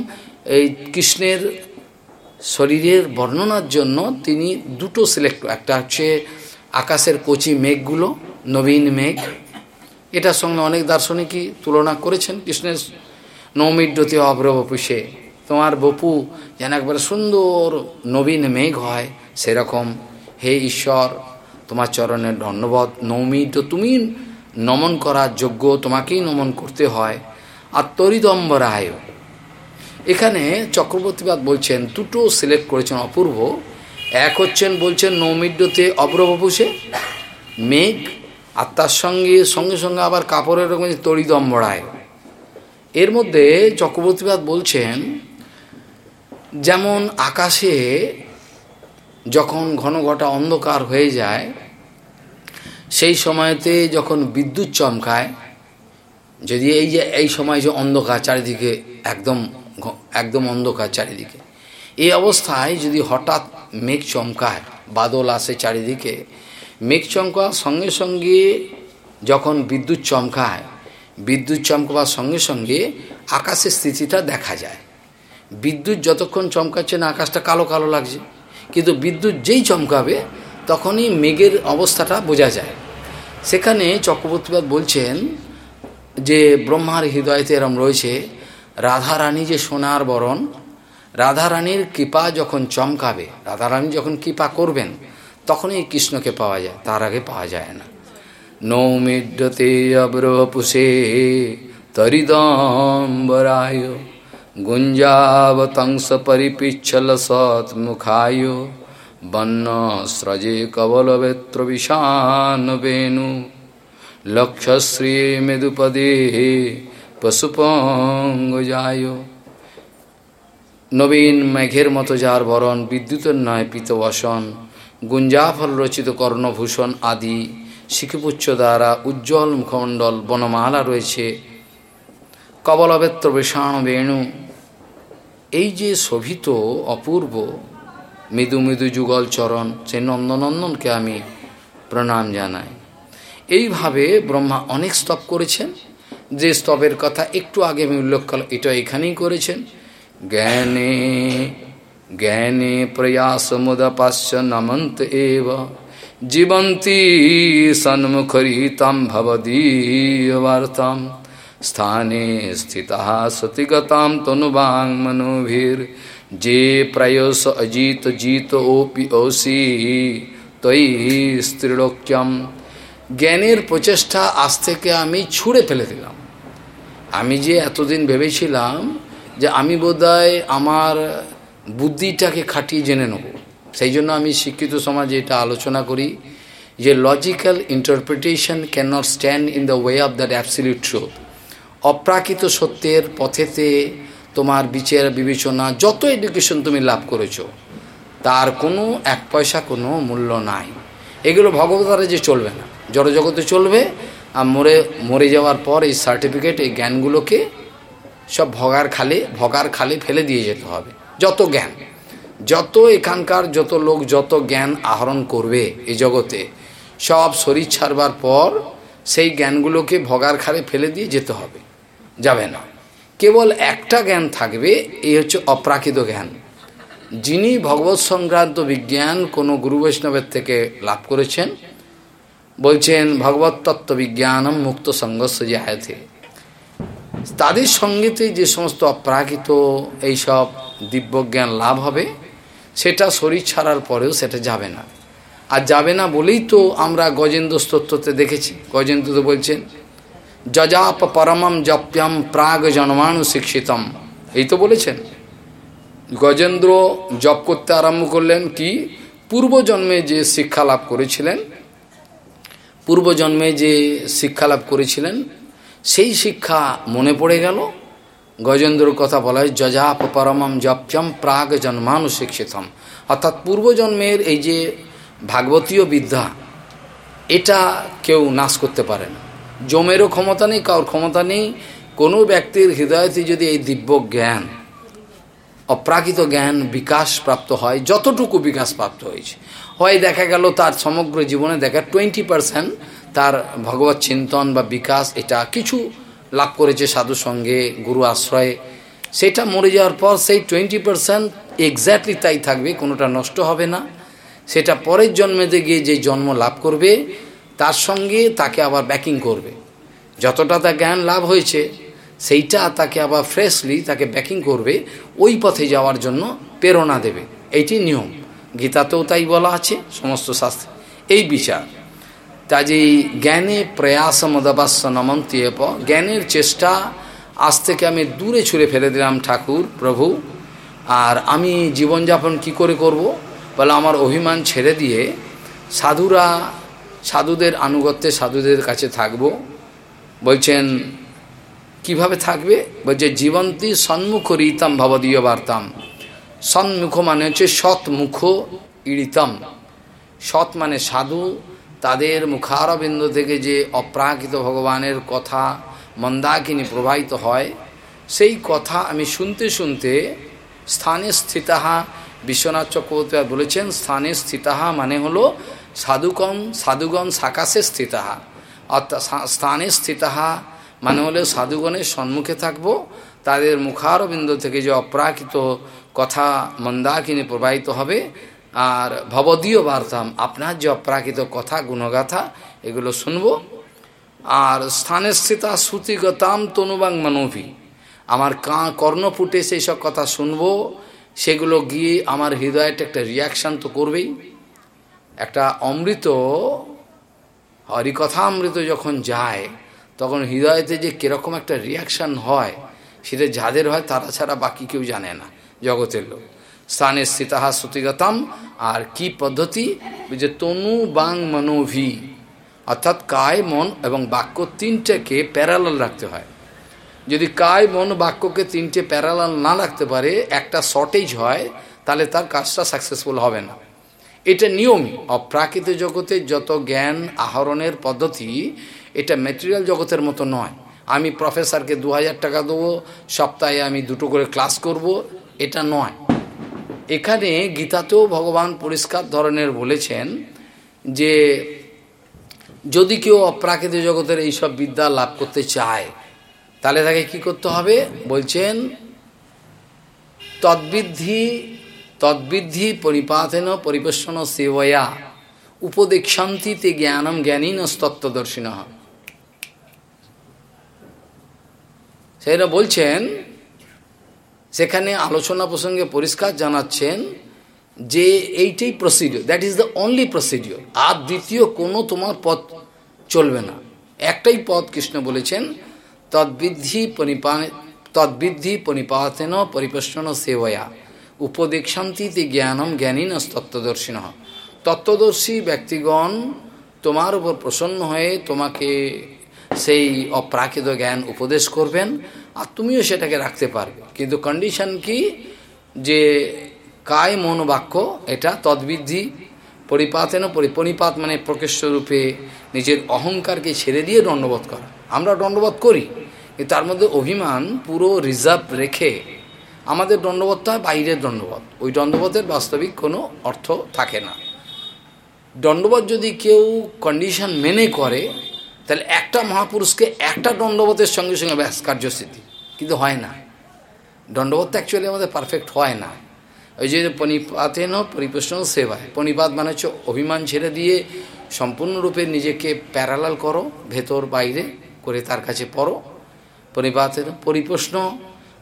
Speaker 1: এই কৃষ্ণের শরীরের বর্ণনার জন্য তিনি দুটো সিলেক্ট একটা হচ্ছে আকাশের কচি মেঘগুলো, নবীন মেঘ এটার সঙ্গে অনেক দার্শনিকই তুলনা করেছেন। কৃষ্ণের নৌমিড্যতে অব্রবপুষে তোমার বপু যেন একবারে সুন্দর নবীন মেঘ হয়, সেরকম। হে ঈশ্বর, তোমার চরণের ধন্যবাদ। নৌমিড্য তুমি নমন করার যোগ্য, তোমাকেই নমন করতে হয়। আর তরিদম্বরায় এখানে চক্রবর্তীবাদ বলছেন, দুটো সিলেক্ট করেছেন অপূর্ব। এক হচ্ছেন, বলছেন নৌমিড্যতে অব্রবপুষে মেঘ আর তার সঙ্গে সঙ্গে সঙ্গে আবার কাপড়ের রকম তরিদম্বরায় এর মধ্যে চক্রবর্তীবাদ বলছেন, যেমন আকাশে যখন ঘন ঘটা অন্ধকার হয়ে যায়, সেই সময়তে যখন বিদ্যুৎ চমকায়, যদি এই যে, এই সময় যে অন্ধকার চারিদিকে, একদম একদম অন্ধকার চারিদিকে। এই অবস্থায় যদি হঠাৎ মেঘ চমকায়, বাদল আসে চারিদিকে মেঘ চমকার সঙ্গে সঙ্গে যখন বিদ্যুৎ চমকায়, বিদ্যুৎ চমকাবার সঙ্গে সঙ্গে আকাশের স্থিতিটা দেখা যায়। বিদ্যুৎ যতক্ষণ চমকাচ্ছে না, আকাশটা কালো কালো লাগছে। কিন্তু বিদ্যুৎ যেই চমকাবে, তখনই মেঘের অবস্থাটা বোঝা যায়। সেখানে চক্রবর্তীবাদ বলছেন যে, ব্রহ্মার হৃদয়তে এরম রয়েছে, রাধারানী যে সোনার বরণ, রাধারানীর কৃপা যখন চমকাবে, রাধারানী যখন কৃপা করবেন তখনই কৃষ্ণকে পাওয়া যায়, তার আগে পাওয়া যায় না। নৌমিড্যতে অব্রপুষে তরিদম্বরায়, গুঞ্জাবতংস পরিপিচ্ছল সৎমুখায় বন্ন স্রজে বিষান বেণু লক্ষ্যশ্রী মেদুপদে পশুপঙ্গজায়। নবীন মেঘের মতো যার বরণ বিদ্যুতের নয় পিতবসন গুঞ্জাফল রচিত কর্ণভূষণ আদি শিখিপুচ্ছ দ্বারা উজ্জ্বল মুখমণ্ডল বনমালা রয়েছে। কবলবেত্র বিষাণ বেণু। এই যে শোভিত অপূর্ব, মৃদু মৃদু যুগল চরণ, সেই নন্দনন্দনকে আমি প্রণাম জানাই। এইভাবে ব্রহ্মা অনেক স্তব করেছেন। যে স্তবের কথা একটু আগে আমি উল্লেখ করলাম এটা এখানেই করেছেন। জ্ঞানে জ্ঞানে প্রয়াস মুদপাশ্য নমন্ত এব জীবন্তী সন্মুখরিতাম ভবদীয়বার্তাম স্থানে স্থিতা সতিগতাম তনুবাং মনোভীর যে প্রয়স অজিত জিত ওপি ওসি তৈ স্ত্রীলোক্যম জ্ঞানের প্রচেষ্টা আজ থেকে আমি ছুঁড়ে ফেলে দিলাম আমি যে এতদিন ভেবেছিলাম যে আমি বোধহয় আমার বুদ্ধিটাকে খাটিয়ে জেনে নেব। সেই জন্য আমি শিক্ষিত সমাজে এটা আলোচনা করি যে logical interpretation can not stand in the way of that absolute truth অপ্রাকৃত সত্যের পথেতে তোমার বিচার, বিবেচনা, যত এডুকেশন তুমি লাভ করেছ, তার কোনো এক পয়সা, কোনো মূল্য নাই। এগুলো ভগবতারে যে চলবে না। জড়জগতে চলবে, আর মরে মরে যাওয়ার পর এই সার্টিফিকেট এই জ্ঞানগুলোকে সব ভগার খালে ভগার খালে ফেলে দিয়ে যেতে হবে। যত জ্ঞান, যত এখানকার যত লোক যত জ্ঞান আহরণ করবে এই জগতে, সব শরীর ছাড়বার পর সেই জ্ঞানগুলোকে ভগার খালে ফেলে দিয়ে যেতে হবে। যাবে না। কেবল একটা জ্ঞান থাকবে, এই হচ্ছে অপ্রাকৃত জ্ঞান। যিনি ভগবত সংক্রান্ত বিজ্ঞান কোনো গুরু বৈষ্ণবের থেকে লাভ করেছেন, বলছেন ভগবত তত্ত্ব বিজ্ঞানম মুক্ত সংঘর্ষ জায়তে তাদের সঙ্গেতে যে সমস্ত অপ্রাকৃত, এইসব দিব্যজ্ঞান লাভ হবে, সেটা শরীর ছাড়ার পরেও সেটা যাবে না। আর যাবে না বলেই তো আমরা গজেন্দ্র স্তোত্রতে দেখেছি। গজেন্দ্র তো বলছেন, যজাপ পরমম জপ্যম প্রাগ জন্মাণু শিক্ষিতম। এই তো বলেছেন। গজেন্দ্র জপ করতে আরম্ভ করলেন কি? পূর্বজন্মে যে শিক্ষা লাভ করেছিলেন, পূর্বজন্মে যে শিক্ষা লাভ করেছিলেন, সেই শিক্ষা মনে পড়ে গেল। গজেন্দ্রর কথা বলা হয়, যজাপ পরমম জপচম প্রাগ জন্মানু শিক্ষিতম। অর্থাৎ পূর্বজন্মের এই যে ভাগবতীয় বিদ্যা, এটা কেউ নাশ করতে পারে না। জমেরও ক্ষমতা নেই, কারোর ক্ষমতা নেই। কোনো ব্যক্তির হৃদয়তে যদি এই দিব্য জ্ঞান, অপ্রাকৃত জ্ঞান বিকাশ প্রাপ্ত হয়, যতটুকু বিকাশ প্রাপ্ত হয়েছে। হয় দেখা গেল তার সমগ্র জীবনে দেখা টোয়েন্টি পারসেন্ট তার ভগবত চিন্তন বা বিকাশ, এটা কিছু লাভ করেছে সাধু সঙ্গে গুরু আশ্রয়ে। সেটা মরে যাওয়ার পর সেই টোয়েন্টি পারসেন্ট এক্স্যাক্টলি তাই থাকবে, কোনোটা নষ্ট হবে না। সেটা পরের জন্মেতে গিয়ে যে জন্ম লাভ করবে, তার সঙ্গে তাকে আবার ব্যাকিং করবে। যতটা তার জ্ঞান লাভ হয়েছে, সেইটা তাকে আবার ফ্রেশলি তাকে ব্যাকিং করবে, ওই পথে যাওয়ার জন্য প্রেরণা দেবে। এইটি নিয়ম। গীতাতেও তাই বলা আছে, সমস্ত শাস্ত্রে। এই বিচার। কাজেই জ্ঞানে প্রয়াস মদাবাস্য নমন্তিয়েপ জ্ঞানের চেষ্টা আজ থেকে আমি দূরে ছুঁড়ে ফেলে দিলাম ঠাকুর, প্রভু। আর আমি জীবনযাপন কি করে করব? বলে আমার অভিমান ছেড়ে দিয়ে সাধুরা, সাধুদের আনুগত্যে সাধুদের কাছে থাকব। বলছেন, কীভাবে থাকবে? বলছে, জীবন্তী সন্মুখ রীতম ভবদীয় বার্তাম। সন্মুখ মানে হচ্ছে সৎমুখ ইড়িতম। সৎ মানে সাধু তাদের মুখারবিন্দ থেকে যে অপ্রাকৃত ভগবানের কথা মন্দাকিনী প্রবাহিত হয়, সেই কথা আমি শুনতে শুনতে স্থানে স্থিতাহা বিশ্বনাথ চক্রবর্তী বলেছেন, স্থানে স্থিতাহা মানে হলো সাধুকম, সাধুগণ সাকাশে স্থিতাহা। অর্থাৎ স্থানে স্থিতাহা মানে হলে সাধুগণের সম্মুখে থাকব, তাদের মুখারবিন্দ থেকে যে অপ্রাকৃত কথা মন্দাকিনী প্রবাহিত হবে আর ভবদীয় বার্তাম, আপনার যে অপ্রাকৃত কথা, গুণগাথা, এগুলো শুনব। আর স্থানে স্থিতা শ্রুতিগতাম তনুবাং মানবী আমার কা কর্ণপুটে সেই সব কথা শুনব, সেগুলো গিয়ে আমার হৃদয়টা একটা রিয়াকশান তো করবেই। একটা অমৃত, হরিকথা অমৃত যখন যায়, তখন হৃদয়তে যে কীরকম একটা রিয়াকশান হয়, সেটা যাদের হয় তারা ছাড়া বাকি কেউ জানে না, জগতের লোক। স্থানে স্থিতাহা শ্রুতিগতম। আর কি পদ্ধতি? যে তনু বাং মনোভি অর্থাৎ কায়, মন এবং বাক্য তিনটেকে প্যারালাল রাখতে হয়। যদি কায়, মন, বাক্যকে তিনটে প্যারালাল না রাখতে পারে, একটা শর্টেজ হয়, তাহলে তার কাজটা সাকসেসফুল হবে না। এটা নিয়মই অপ্রাকৃত জগতে যত জ্ঞান আহরণের পদ্ধতি, এটা মেটেরিয়াল জগতের মতো নয়। আমি প্রফেসরকে দু হাজার টাকা দেবো, সপ্তাহে আমি দুটো করে ক্লাস করব, এটা নয়। এখানে গীতাতেও ভগবান পরিষ্কার ধরনের বলেছেন যে যদি কেউ অপ্রাকৃত জগতের এইসব বিদ্যা লাভ করতে চায়, তাহলে তাকে কি করতে হবে? বলছেন, তদ্বিদ্ধি তদ্বিদ্ধি পরিপাতেন পরিবেশন সেবয়া উপদেক্ষান্তিতে জ্ঞানম জ্ঞানীন তত্ত্বদর্শিন সেটা বলছেন সেখানে আলোচনা প্রসঙ্গে পরিষ্কার জানাচ্ছেন যে এইটাই procedure that is the only procedure আর দ্বিতীয়, কোনো তোমার পথ চলবে না। একটাই পথ কৃষ্ণ বলেছেন, তদ্বিদ্ধি পরিপা তদ্বিদ্ধি পরিপাতেন পরিপোষণ সেবয়া। উপদেক্ষান্তিতে জ্ঞানম জ্ঞানীন তত্ত্বদর্শিন। তত্ত্বদর্শী ব্যক্তিগণ তোমার উপর প্রসন্ন হয়ে তোমাকে সেই অপ্রাকৃত জ্ঞান উপদেশ করবেন। আর তুমিও সেটাকে রাখতে পারবে। কিন্তু কন্ডিশন কি? যে কায় মন বাক্য, এটা তদ্বিদ্ধি পরিপাতেন পরিপনিপাত মানে রূপে নিজের অহংকারকে ছেড়ে দিয়ে দণ্ডবোধ করা। আমরা দণ্ডবোধ করি, কিন্তু তার মধ্যে অভিমান, পুরো রিজার্ভ রেখে আমাদের দণ্ডবোধটা বাইরের দণ্ডবোধ। ওই দণ্ডবোধের বাস্তবিক কোনো অর্থ থাকে না। দণ্ডবোধ যদি কেউ কন্ডিশন মেনে করে, তাহলে একটা মহাপুরুষকে একটা দণ্ডবোধের সঙ্গে সঙ্গে ব্যাস কার্যসিদ্ধি কিন্তু হয় না। দণ্ডবোধ অ্যাকচুয়ালি আমাদের পারফেক্ট হয় না। ওই যে পণিপাতেন পরিপ্রশ্ন সেবায়। পণিপাত মানে হচ্ছে অভিমান ছেড়ে দিয়ে সম্পূর্ণরূপে নিজেকে প্যারালাল করো, ভেতর, বাইরে করে তার কাছে পড়ো। পরিপাতেন পরিপ্রশ্ন,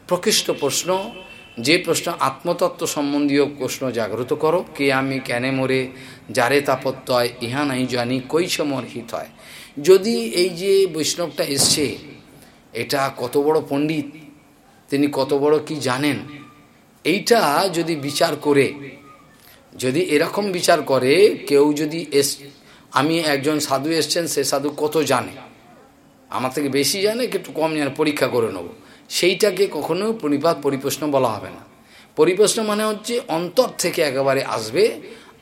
Speaker 1: প্রকৃষ্ট প্রশ্ন, যে প্রশ্ন আত্মতত্ত্ব সম্বন্ধীয় প্রশ্ন জাগ্রত করো। কে আমি, কেনে মরে, যারে তাপত্যয় ইহা নাই জানি কৈশ হিত হয়। যদি এই যে বৈষ্ণবটা এসছে এটা কত বড় পণ্ডিত? তিনি কত বড় কি জানেন? এইটা যদি বিচার করে, যদি এরকম বিচার করে, কেউ যদি এস, আমি একজন সাধু এসছেন, সে সাধু কত জানে? আমার থেকে বেশি জানে একটু কম জানে, পরীক্ষা করে নেব। সেইটাকে কখনো পরিপাত পরিপ্রশ্ন বলা হবে না। পরিপ্রশ্ন মানে হচ্ছে অন্তর থেকে একেবারে আসবে,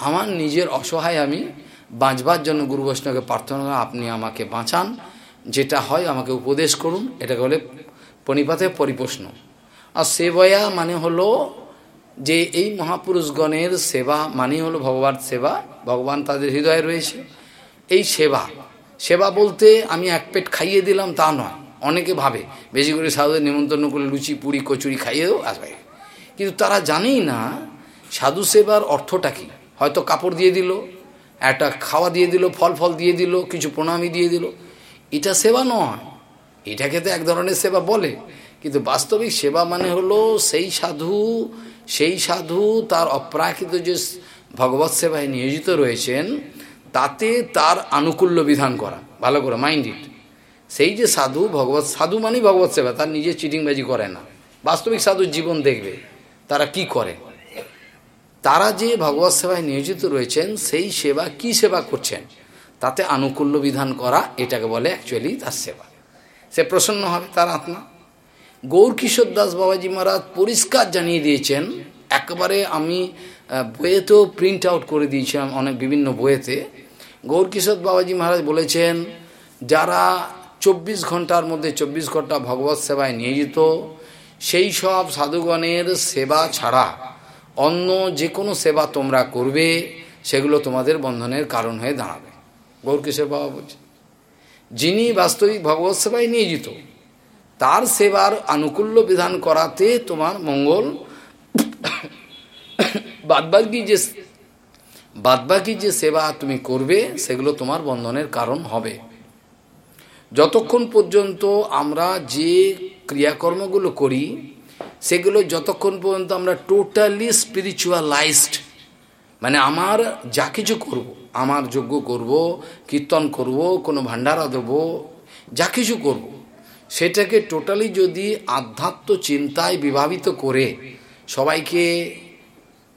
Speaker 1: আমার নিজের অসহায় আমি বাঁচবার জন্য গুরু বৈষ্ণবকে প্রার্থনা আপনি আমাকে বাঁচান যেটা হয়, আমাকে উপদেশ করুন। এটাকে বলে পরিপাতে পরিপ্রশ্ন। আর সেবয়া মানে হলো যে এই মহাপুরুষগণের সেবা মানে হলো ভগবান সেবা। ভগবান তাদের হৃদয়ে রয়েছে। এই সেবা সেবা বলতে আমি এক পেট খাইয়ে দিলাম তা নয়। অনেকে ভাবে, বেশি করে সাধুদের নিমন্ত্রণ করে লুচি, পুরি, কচুরি খাইয়ে দেবো আসবে কিন্তু তারা জানেই না, সাধু সেবার অর্থটা কী? হয়তো কাপড় দিয়ে দিল, একটা খাওয়া দিয়ে দিল, ফল ফল দিয়ে দিল, কিছু প্রণামী দিয়ে দিল। এটা সেবা নয়। এটাকে তো এক ধরনের সেবা বলে। কিন্তু বাস্তবিক সেবা মানে হলো সেই সাধু সেই সাধু তার অপ্রাকৃত যে ভগবত সেবায় নিয়োজিত রয়েছেন, তাতে তার আনুকূল্য বিধান করা। ভালো করে মাইন্ড ইট সেই যে সাধু, ভগবত, সাধু মানেই ভগবত সেবা, তার নিজে চিটিংবাজি করে না। বাস্তবিক সাধুর জীবন দেখবে, তারা কি করে? তারা যে ভগবত সেবায় নিয়োজিত রয়েছেন, সেই সেবা কি সেবা করছেন? তাতে আনুকূল্য বিধান করা এটাকে বলে অ্যাকচুয়ালি তার সেবা। সে প্রসন্ন হবে তার আত্মা। গৌর কিশোর দাস বাবাজি মহারাজ পরিষ্কার জানিয়ে দিয়েছেন, একবারে আমি বইয়েতেও প্রিন্ট আউট করে দিয়েছিলাম অনেক বিভিন্ন বইয়েতে। গৌর কিশোর বাবাজি মহারাজ বলেছেন, যারা চব্বিশ ঘণ্টার মধ্যে চব্বিশ ঘণ্টা ভগবত সেবায় নিয়োজিত, সেই সব সাধুগণের সেবা ছাড়া অন্য যে কোনো সেবা তোমরা করবে, সেগুলো তোমাদের বন্ধনের কারণ হয়ে দাঁড়াবে। গৌরকিশোর বাবা বলছে যিনি বাস্তবিক ভগবত সেবায় নিয়োজিত, তার সেবার আনুকূল্য বিধান করাতে তোমার মঙ্গল বাদবাকি যে বাদবাকি যে সেবা তুমি করবে, সেগুলো তোমার বন্ধনের কারণ হবে যতক্ষণ পর্যন্ত আমরা যে ক্রিয়াকর্মগুলো করি, সেগুলো যতক্ষণ পর্যন্ত আমরা টোটালি স্পিরিচুয়ালাইজড মানে আমার যা কিছু করব। আমার যজ্ঞ করব, কীর্তন করব, কোনো ভান্ডারা দেব, যা কিছু করব। সেটাকে টোটালি যদি আধ্যাত্ম চিন্তায় বিভাবিত করে, সবাইকে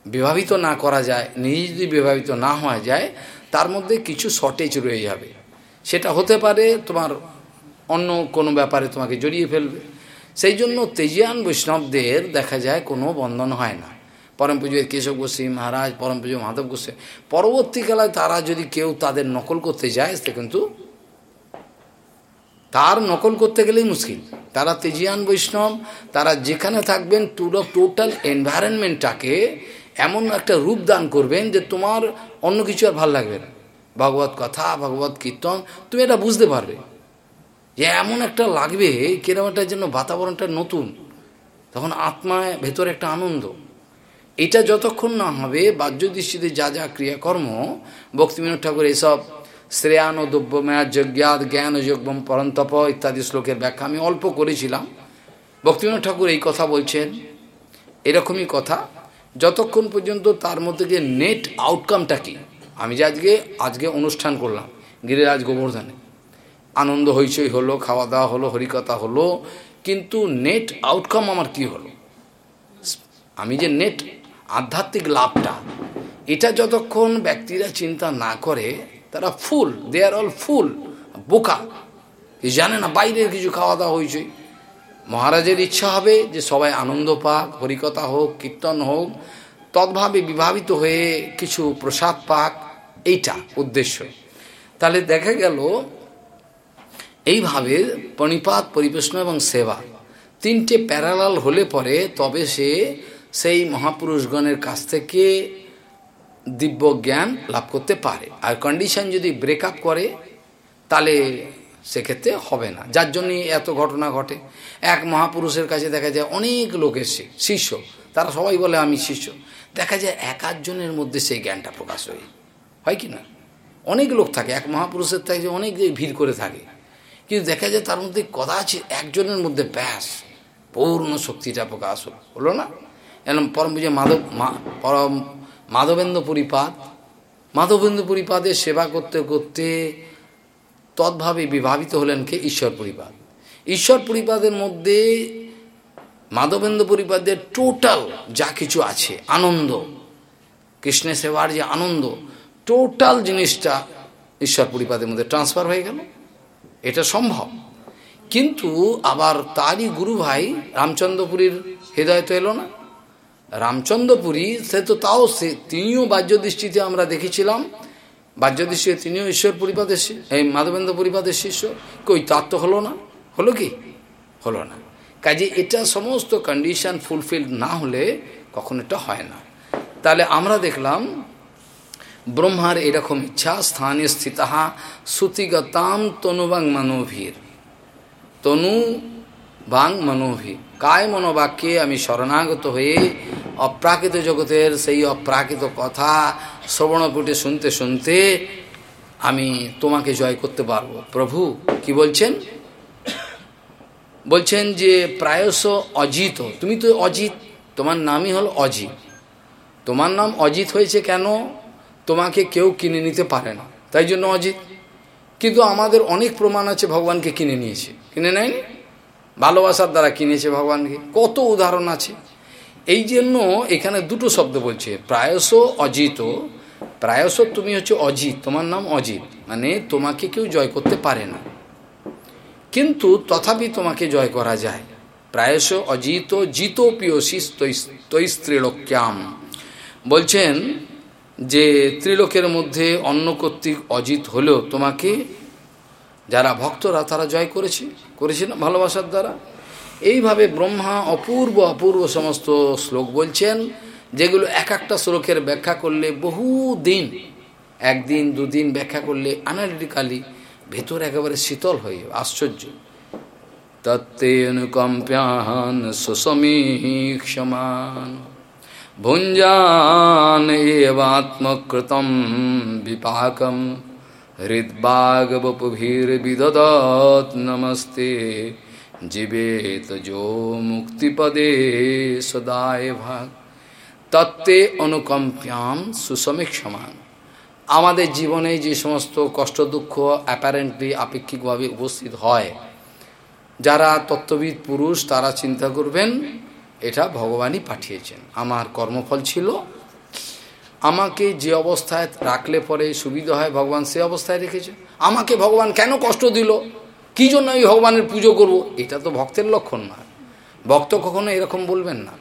Speaker 1: বিভাবিত না করা যায়, নিজে যদি বিভাবিত না হওয়া যায়, তার মধ্যে কিছু শর্টেজ রয়ে যাবে। সেটা হতে পারে তোমার অন্য কোনো ব্যাপারে তোমাকে জড়িয়ে ফেলবে। সেই জন্য তেজিয়ান বৈষ্ণবদের দেখা যায় কোনো বন্ধন হয় না। পরম পুজো কেশব গোস্বী মহারাজ, পরম পুজো মাধব গোস্বী পরবর্তীকালে তারা যদি কেউ তাদের নকল করতে যায়, সে কিন্তু তার নকল করতে গেলেই মুশকিল। তারা তেজিয়ান বৈষ্ণব, তারা যেখানে থাকবেন, পুরো টোটাল এনভায়রনমেন্টটাকে এমন একটা রূপ দান করবেন যে তোমার অন্য কিছু আর ভালো লাগবে না। ভগবত কথা, ভগবত কীর্তন, তুমি এটা বুঝতে পারবে। যে এমন একটা লাগবে, কিরম একটা যেন বাতাবরণটা নতুন। তখন আত্মায় ভেতরে একটা আনন্দ। এটা যতক্ষণ না হবে বাহ্য দৃষ্টিতে যা যা ক্রিয়াকর্ম, ভক্তিবিনোদ ঠাকুর, এসব শ্রেয়ান ও দ্রব্যময়া যজ্ঞাত জ্ঞান ও যজ্ঞম, পরন্তপ ইত্যাদি শ্লোকের ব্যাখ্যা আমি অল্প করেছিলাম। ভক্তিবিনোদ ঠাকুর এই কথা বলছেন, এরকমই কথা। যতক্ষণ পর্যন্ত তার মধ্যে যে নেট আউটকামটা কি, আমি যে আজকে আজকে অনুষ্ঠান করলাম, গিরিরাজ গোবর্ধনে। আনন্দ হইচই হলো খাওয়া দাওয়া হলো, হরিকথা হলো, কিন্তু নেট আউটকাম আমার কি হলো? আমি যে নেট আধ্যাত্মিক লাভটা, এটা যতক্ষণ ব্যক্তিরা চিন্তা না করে, তারা ফুল দে আর অল ফুল, বোকা। জানে না বাইরের কিছু খাওয়া দাওয়া হয়েছে। মহারাজের ইচ্ছা হবে যে সবাই আনন্দ পাক, হরিকথা হোক, কীর্তন হোক, তদ্ভাবে বিভাবিত হয়ে কিছু প্রসাদ পাক, এইটা উদ্দেশ্য। তাহলে দেখা গেল, এইভাবে পণিপাত, পরিবেশন এবং সেবা তিনটে প্যারালাল হলে পরে তবে সে সেই মহাপুরুষগণের কাছ থেকে দিব্য জ্ঞান লাভ করতে পারে। আর কন্ডিশন যদি ব্রেক আপ করে, তাহলে সেক্ষেত্রে হবে না। যার জন্য এত ঘটনা ঘটে। এক মহাপুরুষের কাছে দেখা যায় অনেক লোক এসে, শিষ্য। তারা সবাই বলে, আমি শিষ্য। দেখা যায় এক আধজনের মধ্যে সেই জ্ঞানটা প্রকাশ হয়। হয় কি না? অনেক লোক থাকে। এক মহাপুরুষের থাকে অনেক ভিড় করে থাকে। কিন্তু দেখা যায় তার মধ্যে কথা আছে একজনের মধ্যে ব্যাস, পূর্ণ শক্তিটা প্রকাশ হলো না। এরকম পরম পুজো মাধব পরম মাধবেন্দ্র পরিপাদ মাধবেন্দ্র পরিপাদের সেবা করতে করতে তৎভাবে বিভাবিত হলেন কে? ঈশ্বর পরিপাদ ঈশ্বর পরিপাদের মধ্যে মাধবেন্দ্র পরিপাদের টোটাল যা কিছু আছে, আনন্দ, কৃষ্ণের সেবার যে আনন্দ টোটাল জিনিসটা ঈশ্বর পরিপাদের মধ্যে ট্রান্সফার হয়ে গেল। এটা সম্ভব। কিন্তু আবার তারই গুরু ভাই রামচন্দ্রপুরীর হৃদয় তো এলো না। রামচন্দ্রপুরী, সে তো তাও সে তিনিও বাহ্য দৃষ্টিতে আমরা দেখেছিলাম। বাহ্য দৃষ্টিতে তিনিও ঈশ্বর পরিপাদের এই মাধবেন্দ্র পরিপাদের শিষ্য। কই, তার তো হলো না। হলো কি? হলো না। কাজে এটা সমস্ত কন্ডিশন ফুলফিল না হলে কখন এটা হয় না। তাহলে আমরা দেখলাম, ব্রহ্মার এরকম ইচ্ছা, স্থানে স্থিত শ্রুতিগতাম তনুবাং মনোভীর। তনু বাং মনোভীর। কায় মনোবাক্যে আমি শরণাগত হয়ে অপ্রাকৃত জগতের সেই অপ্রাকৃত কথা শ্রবণপুটে শুনতে শুনতে আমি তোমাকে জয় করতে পারব। প্রভু, কি বলছেন? বলছেন যে প্রায়শ অজিত, তুমি তো অজিত, তোমার নামই হল অজিত। তোমার নাম অজিত হয়েছে কেন? তোমাকে কেউ কিনে নিতে পারে না, তাই জন্য অজিত। কিন্তু আমাদের অনেক প্রমাণ আছে, ভগবানকে কিনে নিয়েছে। কিনে নেয়নি? ভালোবাসার দ্বারা কিনেছে ভগবানকে। কত উদাহরণ আছে। এই জন্য এখানে দুটো শব্দ বলছে, প্রায়শ অজিত, প্রায়শ তুমি হচ্ছে অজিত, তোমার নাম অজিত মানে তোমাকে কেউ জয় করতে পারে না। কিন্তু তথাপি তোমাকে জয় করা যায়। প্রায়শ অজিত, জিত পিয়সী তৈস্ত্রীলোক্যাম বলছেন যে, ত্রিলোকের মধ্যে অন্য কর্তৃক অজিত হলেও তোমাকে যারা ভক্তরা, তারা জয় করেছে। করেছে না? ভালোবাসার দ্বারা। এইভাবে ব্রহ্মা অপূর্ব অপূর্ব সমস্ত শ্লোক বলছেন, যেগুলো এক একটা শ্লোকের ব্যাখ্যা করলে বহু দিন একদিন, দুদিন ব্যাখ্যা করলে অ্যানালিটিক্যালি ভেতর একেবারে শীতল হয়ে আশ্চর্য। তত্তে অনুকম্প্যান সুসমীক্ষমান ভুঞ্জান এবাত্মকৃতম বিপাকম। হৃদ্বাগবপুভির্বিদদৎ নমস্তে জীবেত যো মুক্তিপদে সদায় ভাগ তত্ত্বে অনুকম্প্যাম সুসমীক সমান আমাদের জীবনে যে সমস্ত কষ্ট, দুঃখ অ্যাপারেন্টলি আপেক্ষিকভাবে উপস্থিত হয়, যারা তত্ত্ববিদ পুরুষ, তারা চিন্তা করবেন, এটা ভগবানই পাঠিয়েছেন। আমার কর্মফল ছিল আমাকে যে অবস্থায় রাখলে পরে সুবিধা হয়, ভগবান সে অবস্থায় রেখেছে। আমাকে ভগবান কেন কষ্ট দিল? কি জন্য আমি ভগবানের পুজো করব? এটা তো ভক্তের লক্ষণ না। ভক্ত কখনো এরকম বলবেন না।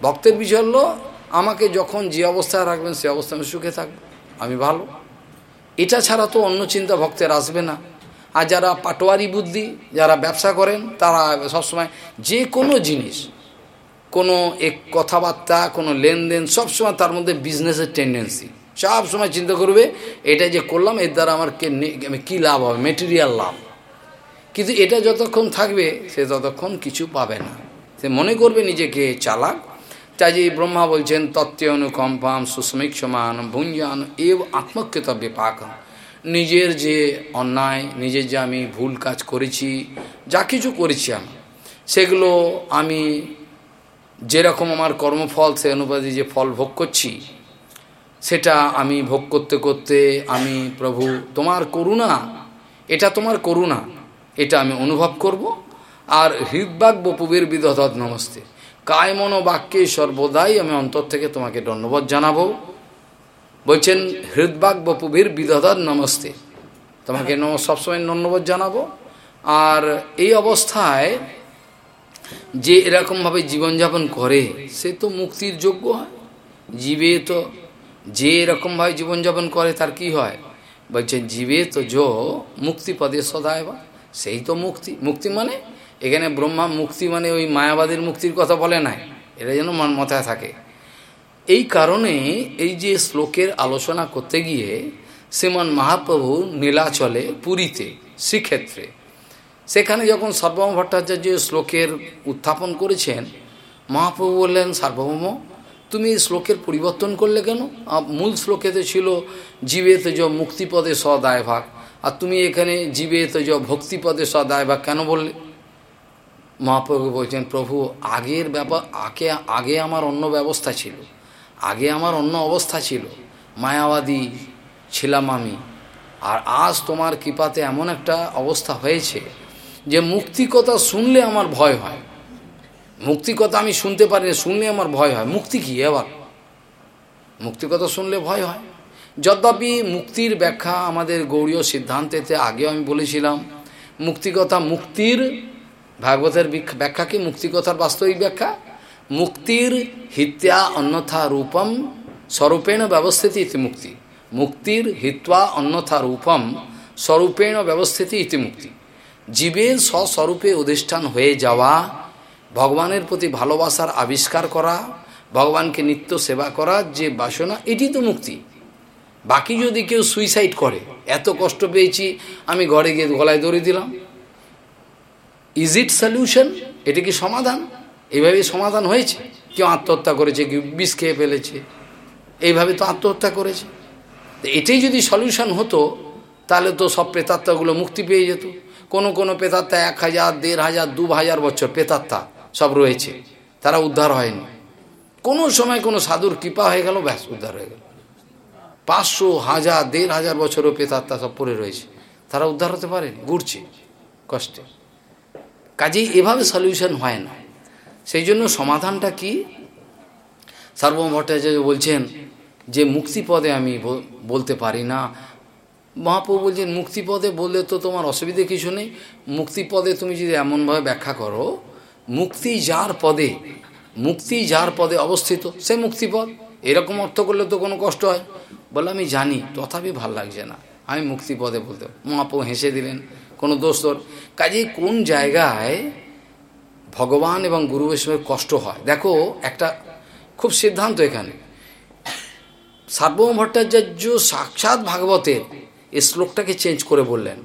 Speaker 1: ভক্তের বিষয় আমাকে যখন যে অবস্থায় রাখবেন, সে অবস্থায় আমি সুখে থাকব, আমি ভালো। এটা ছাড়া তো অন্য চিন্তা ভক্তের আসবে না। আর যারা পাটোয়ারি বুদ্ধি, যারা ব্যবসা করেন, তারা সবসময় যে কোনো জিনিস কোনো এক কথাবার্তা, কোনো লেনদেন সবসময় তার মধ্যে বিজনেসের টেন্ডেন্সি সব সময় চিন্তা করবে, এটা যে করলাম, এর দ্বারা আমার কে কী লাভ হবে? মেটেরিয়াল লাভ। কিন্তু এটা যতক্ষণ থাকবে, সে ততক্ষণ কিছু পাবে না। সে মনে করবে নিজেকে চালাক। তাই যে ব্রহ্মা বলছেন তত্ত্বে অনুকম্পাম সুস্মিক সমান ভুঞ্জান এব আত্মকৃতব্যে পাকম। নিজের যে অন্যায়, নিজের যে আমি ভুল কাজ করেছি, যা কিছু করেছি আমি, সেগুলো আমি যেরকম আমার কর্মফল সে অনুপাতে যে ফল ভোগ করছি, সেটা আমি ভোগ করতে করতে আমি, প্রভু, তোমার করুণা, এটা তোমার করুণা, এটা আমি অনুভব করব। আর হৃদবাগ বপুবের বিদধত নমস্তে। কায় মনো বাক্যে সর্বদাই আমি অন্তর থেকে তোমাকে ধন্যবাদ জানাব। বলছেন হৃদবাগ বপুভীর বিদধার নমস্তে। তোমাকে সবসময় ধন্যবাদ জানাব। আর এই অবস্থায় যে এরকমভাবে জীবনযাপন করে, সে তো মুক্তির যোগ্য হয়। জীবে তো যে এরকমভাবে জীবনযাপন করে, তার কি হয়? বলছেন জীবে তো যো মুক্তি পদে সদায় বা সেই তো মুক্তি। মুক্তি মানে? এখানে ব্রহ্মা মুক্তি মানে ওই মায়াবাদীর মুক্তির কথা বলে নাই, এটা যেন মন মাথায় থাকে। এই কারণে এই যে শ্লোকের আলোচনা করতে গিয়ে শ্রীমান মহাপ্রভু নীলাচলে পুরীতে, শ্রীক্ষেত্রে সেখানে যখন সর্বভৌম ভট্টাচার্য শ্লোকের উত্থাপন করেছেন, মহাপ্রভু বললেন, সার্বভৌম, তুমি শ্লোকের পরিবর্তন করলে কেন? মূল শ্লোকেতে ছিল, জীবে তেজ মুক্তিপদে সদায় ভাগ আর তুমি এখানে, জীবে তেজ ভক্তিপদে সদায় ভাগ কেন বললে? মহাপ্রভু বলছেন, প্রভু, আগের ব্যাপার আগে আগে আমার অন্য ব্যবস্থা ছিল। আগে আমার অন্য অবস্থা ছিল। মায়াবাদী ছিলাম আমি। আর আজ তোমার কৃপাতে এমন একটা অবস্থা হয়েছে যে মুক্তি কথা শুনলে আমার ভয় হয়। মুক্তি কথা আমি শুনতে পারি না, শুনলে আমার ভয় হয়। মুক্তি কি এবার? মুক্তি কথা শুনলে ভয় হয়। যদ্যপি মুক্তির ব্যাখ্যা আমাদের গৌরীয় সিদ্ধান্তেতে আগেও আমি বলেছিলাম মুক্তিকথা মুক্তির ভাগবতের ব্যাখ্যা কি? মুক্তিকথার বাস্তবিক ব্যাখ্যা? মুক্তির হিত্যা অন্যথা রূপম স্বরূপেণ ব্যবস্থিতি ইতি মুক্তি। মুক্তির হিত্বা অন্যথা রূপম স্বরূপেণ ব্যবস্থিতি ইতি মুক্তি। জীবের স্বস্বরূপে অধিষ্ঠান হয়ে যাওয়া, ভগবানের প্রতি ভালোবাসার আবিষ্কার করা, ভগবানকে নিত্য সেবা করা, যে বাসনা, এটি তো মুক্তি। বাকি যদি কেউ সুইসাইড করে, এত কষ্ট পেয়েছি, আমি ঘরে গিয়ে গলায় দড়ি দিলাম। ইজ ইট সলিউশন এটা কি সমাধান? এইভাবে সমাধান হয়েছে? কেউ আত্মহত্যা করেছে, কেউ বিষ খেয়ে ফেলেছে, এইভাবে তো আত্মহত্যা করেছে। এটাই যদি সলিউশন হতো, তাহলে তো সব প্রেতাত্মাগুলো মুক্তি পেয়ে যেত। কোনো কোনো প্রেতাত্মা এক হাজার, দেড় হাজার, দু হাজার বছর প্রেতাত্মা সব রয়েছে। তারা উদ্ধার হয়নি। কোনো সময় কোনো সাধুর কৃপা হয়ে গেল, ব্যাস উদ্ধার হয়ে গেল। পাঁচশো হাজার, দেড় হাজার বছরও প্রেতাত্মা সব পড়ে রয়েছে। তারা উদ্ধার হতে পারেনি, ঘুরছে কষ্টে। কাজেই এভাবে সলিউশন হয় না। সেই জন্য সমাধানটা কি? সার্বভৌম ভট্টাচার্য বলছেন যে মুক্তিপদে আমি বলতে পারি না। মহাপ্রভু বলছেন মুক্তিপদে বললে তো তোমার অসুবিধে কিছু নেই। মুক্তিপদে তুমি যদি এমনভাবে ব্যাখ্যা করো, মুক্তি যার পদে, মুক্তি যার পদে অবস্থিত, সে মুক্তিপদ। এরকম অর্থ করলে তো কোনো কষ্ট হয়। বলে আমি জানি, তথাপি ভালো লাগছে না। আমি মুক্তিপদে বলতে, মহাপ্রভু হেসে দিলেন, কোনো দোষ তোর। কাজে কোন জায়গায় ভগবান এবং গুরু বৈষ্ণবের কষ্ট হয়? দেখো, একটা খুব সিদ্ধান্ত এখানে। সার্বভৌম ভট্টাচার্য সাক্ষাৎ ভাগবতের এই শ্লোকটাকে চেঞ্জ করে বললেন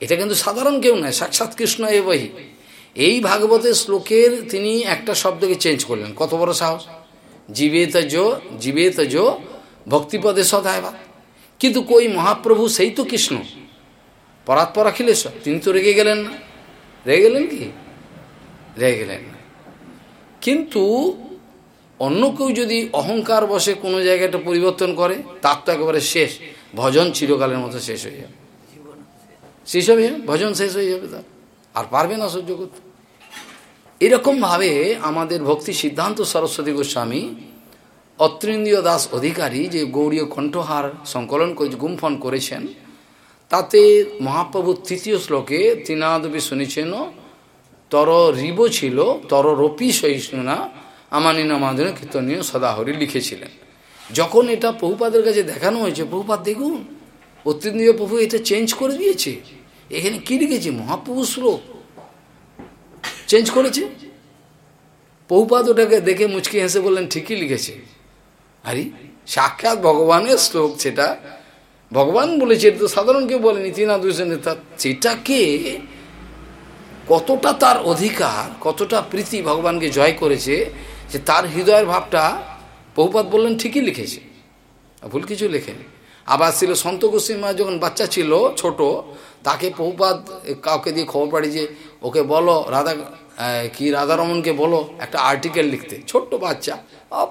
Speaker 1: এটা কিন্তু সাধারণ কেউ নয় সাক্ষাৎ কৃষ্ণ এ বহি এই ভাগবতের শ্লোকের তিনি একটা শব্দকে চেঞ্জ করলেন কত বড় সাহস জীবে তজো জীবে তজো ভক্তিপদে সদায়বা কিন্তু কই মহাপ্রভু সেই তো কৃষ্ণ পরাৎপর অখিলেশ্বর তিনি তো রেগে গেলেন না রেগে গেলেন কি রেগে গেলেন না কিন্তু অন্য কেউ যদি অহংকার বসে কোনো জায়গাটা পরিবর্তন করে তার তো একেবারে শেষ ভজন চিরকালের মতো শেষ হয়ে যাবে। শেষ হবে ভজন শেষ হয়ে যাবে তার আর পারবে না সহ্য করতে। এরকমভাবে আমাদের ভক্তি সিদ্ধান্ত সরস্বতী গোস্বামী অত্রিন্দীয় দাস অধিকারী যে গৌরীয় কণ্ঠহার সংকলন করে গুমফন করেছেন, তাতে মহাপ্রভু তৃতীয় শ্লোকে তৃণাদবি শুনেছেন, তর রিব ছিল, তর রপি সহিষ্ণুনা আমানিনা মাধুরী কীর্তনীয় সদাহরি লিখেছিলেন। যখন এটা প্রভুপাদের কাছে দেখানো হয়েছে প্রভুপাত দেখুন অত্যন্দীয় প্রভু এটা চেঞ্জ করে দিয়েছে। এখানে কি লিখেছে? মহাপ্রভু শ্লোক। চেঞ্জ করেছে? বহুপাত ওটাকে দেখে মুচকি হেসে বললেন, ঠিকই লিখেছে। আরে, সাক্ষাৎ ভগবানের শ্লোক সেটা। ভগবান বলেছে, এটা তো সাধারণ কেউ বলেনি, তিনা দুজনে তার সেটাকে কতটা তার অধিকার, কতটা প্রীতি ভগবানকে জয় করেছে, যে তার হৃদয়ের ভাবটা বহুপাত বললেন, ঠিকই লিখেছে। ভুল কিছু লেখেনি। আবার ছিল সন্ত গোস্বীমা যখন বাচ্চা ছিল, ছোট, তাকে বহুপাত কাউকে দিয়ে খবর পাঠিয়েছে ওকে বলো, রাধা কি রাধারমনকে বলো, একটা আর্টিকেল লিখতে। ছোট্ট বাচ্চা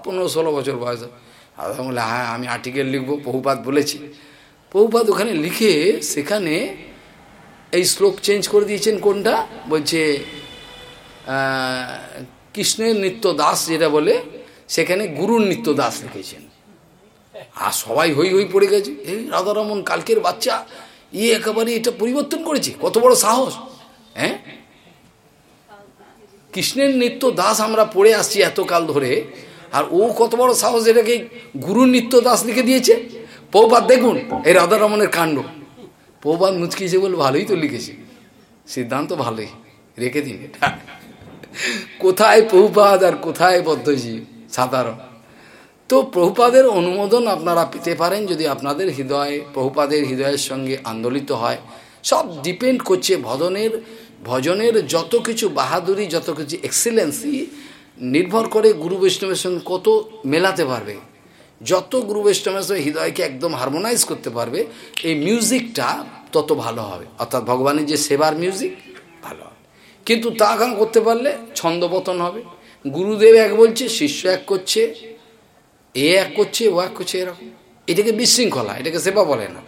Speaker 1: পনেরো ষোলো বছর বয়স। রাধা বলে হ্যাঁ আমি আর্টিকেল লিখব, বহুপাত বলেছি। বহুপাত ওখানে লিখে সেখানে এই শ্লোক চেঞ্জ করে দিয়েছেন কোনটা? বলছে কৃষ্ণের নিত্য দাস যেটা বলে সেখানে গুরুর নিত্য দাস লিখেছেন। আর সবাই হই হই পড়ে গেছে। এই রাধারমন কালকের বাচ্চা ইয়ে একেবারে এটা পরিবর্তন করেছে। কত বড় সাহস হ্যাঁ? কৃষ্ণের নিত্য দাস আমরা পড়ে আসছি এতকাল ধরে, আর ও কত বড় সাহস এটাকে গুরুর নিত্য দাস লিখে দিয়েছে। পৌপাত দেখুন, এই রাধারমনের কাণ্ড। পৌপাত মুচকিছে বলে ভালোই তো লিখেছে। সিদ্ধান্ত ভালোই, রেখে দিন। কোথায় প্রভুপাদ আর কোথায় পদ্ধতি সাধারণ। তো প্রভুপাদের অনুমোদন আপনারা পেতে পারেন যদি আপনাদের হৃদয়ে, প্রভুপাদের হৃদয়ের সঙ্গে আন্দোলিত হয়। সব ডিপেন্ড করছে ভজনের ভজনের যত কিছু বাহাদুরি, যত কিছু এক্সেলেন্সি নির্ভর করে গুরু বৈষ্ণবের সঙ্গে কত মেলাতে পারবে। যত গুরু বৈষ্ণবের সঙ্গে হৃদয়কে একদম হারমোনাইজ করতে পারবে, এই মিউজিকটা তত ভালো হবে। অর্থাৎ ভগবানের যে সেবার মিউজিক ভালো হবে। কিন্তু তা করতে পারলে ছন্দপতন হবে। গুরুদেব এক বলছে, শিষ্য এক করছে, এ এক করছে, ও এক করছে, এরকম। এটাকে বিশৃঙ্খলা, এটাকে সেবা বলে না।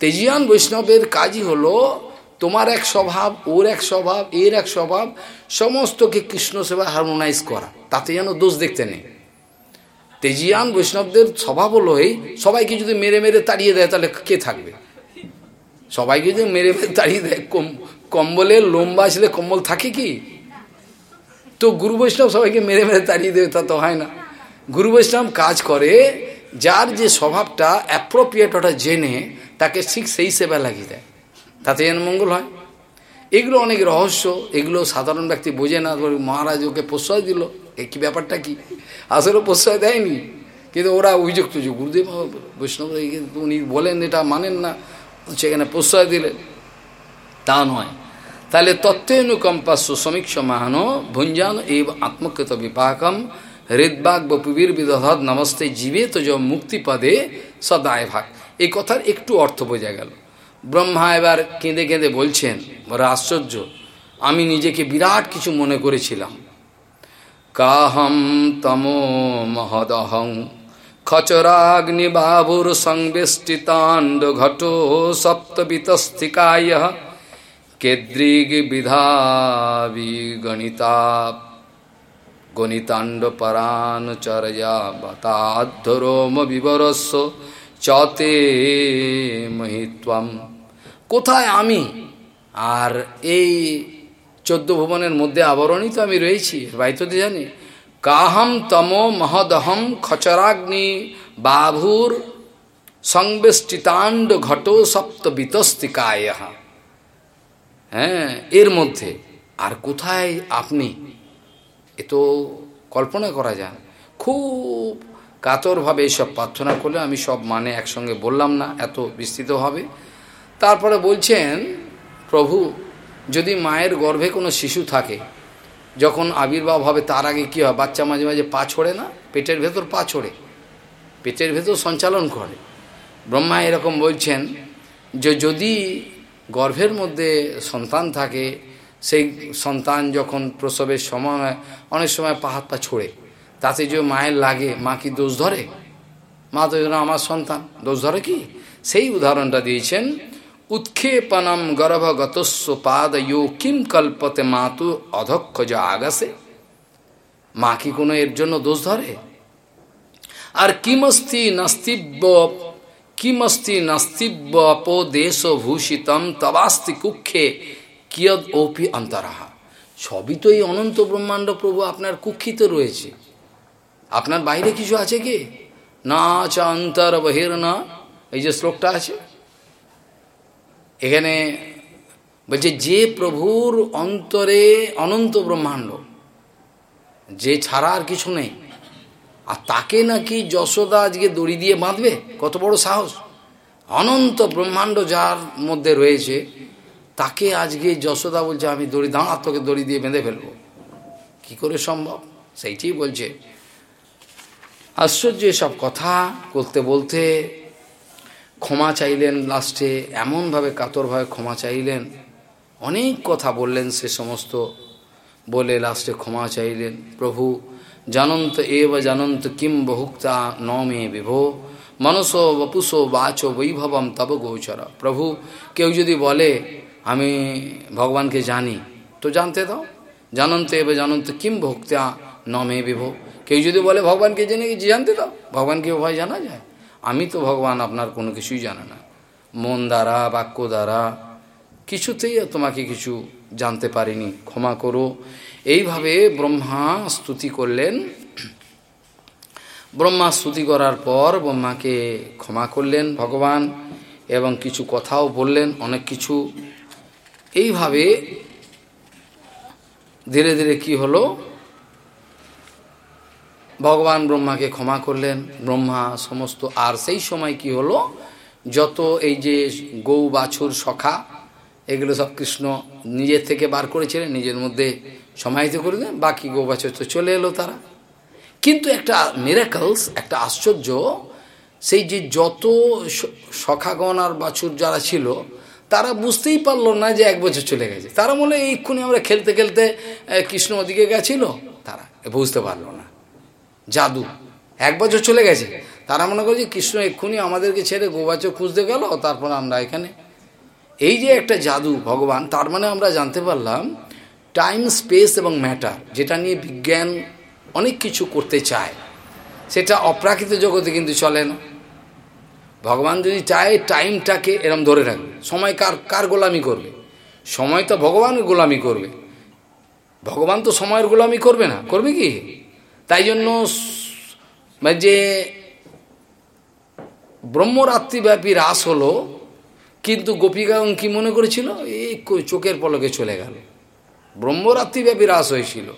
Speaker 1: তেজিয়ান বৈষ্ণবের কাজই হলো, তোমার এক স্বভাব, ওর এক স্বভাব, এর এক স্বভাব, সমস্তকে কৃষ্ণ সেবা হারমোনাইজ করা। তাতে যেন দোষ দেখতে নেই। তেজিয়ান বৈষ্ণবদের স্বভাব হলো এই, সবাইকে যদি মেরে মেরে তাড়িয়ে দেয়, তাহলে কে থাকবে? সবাইকে যদি মেরে মেরে তাড়িয়ে দেয়, কম কম্বলের লম্বা আসলে কম্বল থাকে কি? তো গুরু বৈষ্ণব সবাইকে মেরে মেরে তাড়িয়ে দেবে, তা তো হয় না। গুরু বৈষ্ণব কাজ করে, যার যে স্বভাবটা অ্যাপ্রোপ্রিয়েট ওটা জেনে তাকে ঠিক সেই সেবা লাগিয়ে দেয়। তাতে যেন মঙ্গল হয়। এগুলো অনেক রহস্য, এগুলো সাধারণ ব্যক্তি বোঝে না। মহারাজ ওকে প্রশ্রয় দিল এই কি ব্যাপারটা কি? আসলে প্রশ্রয় দেয়নি। কিন্তু ওরা অভিযোগ তুলছে, গুরুদেব, বৈষ্ণব উনি বলেন, এটা মানেন না। সেখানে প্রশ্রয় দিলেন তা নয়। তাহলে তত্ত্বেনুকম্পাস্য সমীক্ষ মাহানো ভুঞ্জান এই আত্মকৃত বিপাকম হৃদবাগ বপুবীর বিদধদ নমস্তে জীবে তো যে মুক্তিপদে সদায় ভাগ এই কথার একটু অর্থ বোঝা গেল। ব্রহ্মা এবার কেঁদে কেঁদে বলছেন, বড় আশ্চর্য, আমি নিজেকে বিরাট কিছু মনে করেছিলাম। কাহম তমো মহদহং খচরাগ্নিবাবুর সংবেষ্টিতাণ্ড ঘট সপ্তবিতস্থিকায় গণিতা। গণিতাণ্ড পরানুচর্যা বতাধরোম বিবরস্য চতে মহিত্বম কোথায় আমি? আর এই চোদ্দ ভুবনের মধ্যে আবরণই তো আমি রয়েছি বাইতো জানি। কাহম তম মহদহম খচরাগ্নি বাভুর সংবেষ্টিতাণ্ড ঘট সপ্ত বিতস্তিকায় হ্যাঁ এর মধ্যে। আর কোথায় আপনি? এ তো কল্পনা করা যায়। খুব কাতরভাবে এইসব প্রার্থনা করলে আমি সব মানে একসঙ্গে বললাম না, এত বিস্তৃতভাবে। তারপরে বলছেন, প্রভু, যদি মায়ের গর্ভে কোনো শিশু থাকে, যখন আবির্ভাব হবে, তার আগে কী হয়? বাচ্চা মাঝে মাঝে পা ছড়ে না? পেটের ভেতর পা ছড়ে। পেটের ভেতর সঞ্চালন করে। ব্রহ্মা এরকম বলছেন যে, যদি গর্ভের মধ্যে সন্তান থাকে, সেই সন্তান যখন প্রসবের সময় অনেক সময় পা হাত পা ছড়ে। তাতে যে মায়ের লাগে, মা কি দোষ ধরে? মা তো আমার সন্তান, দোষ ধরে কি? সেই উদাহরণটা দিয়েছেন উৎক্ষেপনম গর্ভগতস্ব পাদয়ো কিম কল্পতে মাতু অধক্ষ যা আগাসে? মা কি কোনো এর জন্য দোষ ধরে? আর কিমস্তি নাস্তিব্য কিমস্তি নাস্তিব্য দেশ ভূষিতম তবাস্তি কুক্ষে কিয়দ ওপি অন্তরাহা সবই তো এই অনন্ত ব্রহ্মাণ্ড প্রভু আপনার কুক্ষিত রয়েছে। আপনার বাইরে কিছু আছে কি? না আচ্ছা অন্তর বহির না। এই যে শ্লোকটা আছে। এখানে বলছে, যে প্রভুর অন্তরে অনন্ত ব্রহ্মাণ্ড, যে ছাড়া আর কিছু নেই। আর তাকে নাকি যশোদা আজকে দড়ি দিয়ে বাঁধবে? কত বড় সাহস। অনন্ত ব্রহ্মাণ্ড যার মধ্যে রয়েছে, তাকে আজকে যশোদা বলছে, আমি দড়ি, দাঁড়া, তোকে দড়ি দিয়ে বেঁধে ফেলব। কি করে সম্ভব? সেইটি বলছে। আশ্চর্য এসব কথা করতে বলতে ক্ষমা চাইলেন লাস্টে, এমনভাবে কাতরভাবে ক্ষমা চাইলেন। অনেক কথা বললেন সে সমস্ত বলে লাস্টে ক্ষমা চাইলেন। প্রভু জানন্ত এব জানন্ত কিম বহুক্তা ন মে বিভো মনসো বপুসো বাচো বৈভবম তব গোচর প্রভু কেউ যদি বলে আমি ভগবানকে জানি তো জানতে দাও জানন্ত এবার জানন্ত কিম ভক্তা নমে বিভ কেউ যদি বলে ভগবানকে জেনে জানতে দাও ভগবানকে ভয় জানা যায় আমি তো ভগবান আপনার কোনো কিছুই জানে না মন দ্বারা বাক্য দ্বারা কিছুতেই তোমাকে কিছু জানতে পারিনি ক্ষমা করো এইভাবে ব্রহ্মা স্তুতি করলেন। ব্রহ্মা স্তুতি করার পর ব্রহ্মাকে ক্ষমা করলেন ভগবান এবং কিছু কথাও বললেন, অনেক কিছু। এইভাবে ধীরে ধীরে কি হলো? ভগবান ব্রহ্মাকে ক্ষমা করলেন। ব্রহ্মা সমস্ত আর সেই সময় কি হলো? যত এই যে গৌ বাছুর সখা এগুলো সব কৃষ্ণ নিজের থেকে বার করেছিলেন, নিজের মধ্যে সমাহিত করে দেন, বাকি গৌ বাছুর তো চলে এলো তারা। কিন্তু একটা মিরাকলস একটা আশ্চর্য, সেই যে যত সখাগণ আর বাছুর যারা ছিল, তারা বুঝতেই পারল না যে এক বছর চলে গেছে। তারা মনে এইক্ষুনি আমরা খেলতে খেলতে কৃষ্ণ ওদিকে গেছিল? তারা বুঝতে পারল না। জাদু, এক বছর চলে গেছে। তারা মনে করছে কৃষ্ণ এক্ষুনি আমাদেরকে ছেড়ে গোবাচর খুঁজতে গেল, তারপর আমরা এখানে এই যে একটা জাদু ভগবান, তার মানে আমরা জানতে পারলাম টাইম স্পেস এবং ম্যাটার যেটা নিয়ে বিজ্ঞান অনেক কিছু করতে চায়, সেটা অপ্রাকৃত জগতে কিন্তু চলে না। ভগবান যদি চায় টাইমটাকে এরম ধরে রাখবে, সময় কার কার গোলামি করবে? সময় তো ভগবানের গোলামি করবে। ভগবান তো সময়ের গোলামি করবে না, করবে কি? তাই জন্য মানে যে ব্রহ্মরাত্রিব্যাপী রাস হলো কিন্তু গোপীগণ কি মনে করেছিল, এই চোখের পলকে চলে গেল। ব্রহ্মরাত্রিব্যাপী রাস হয়েছিল।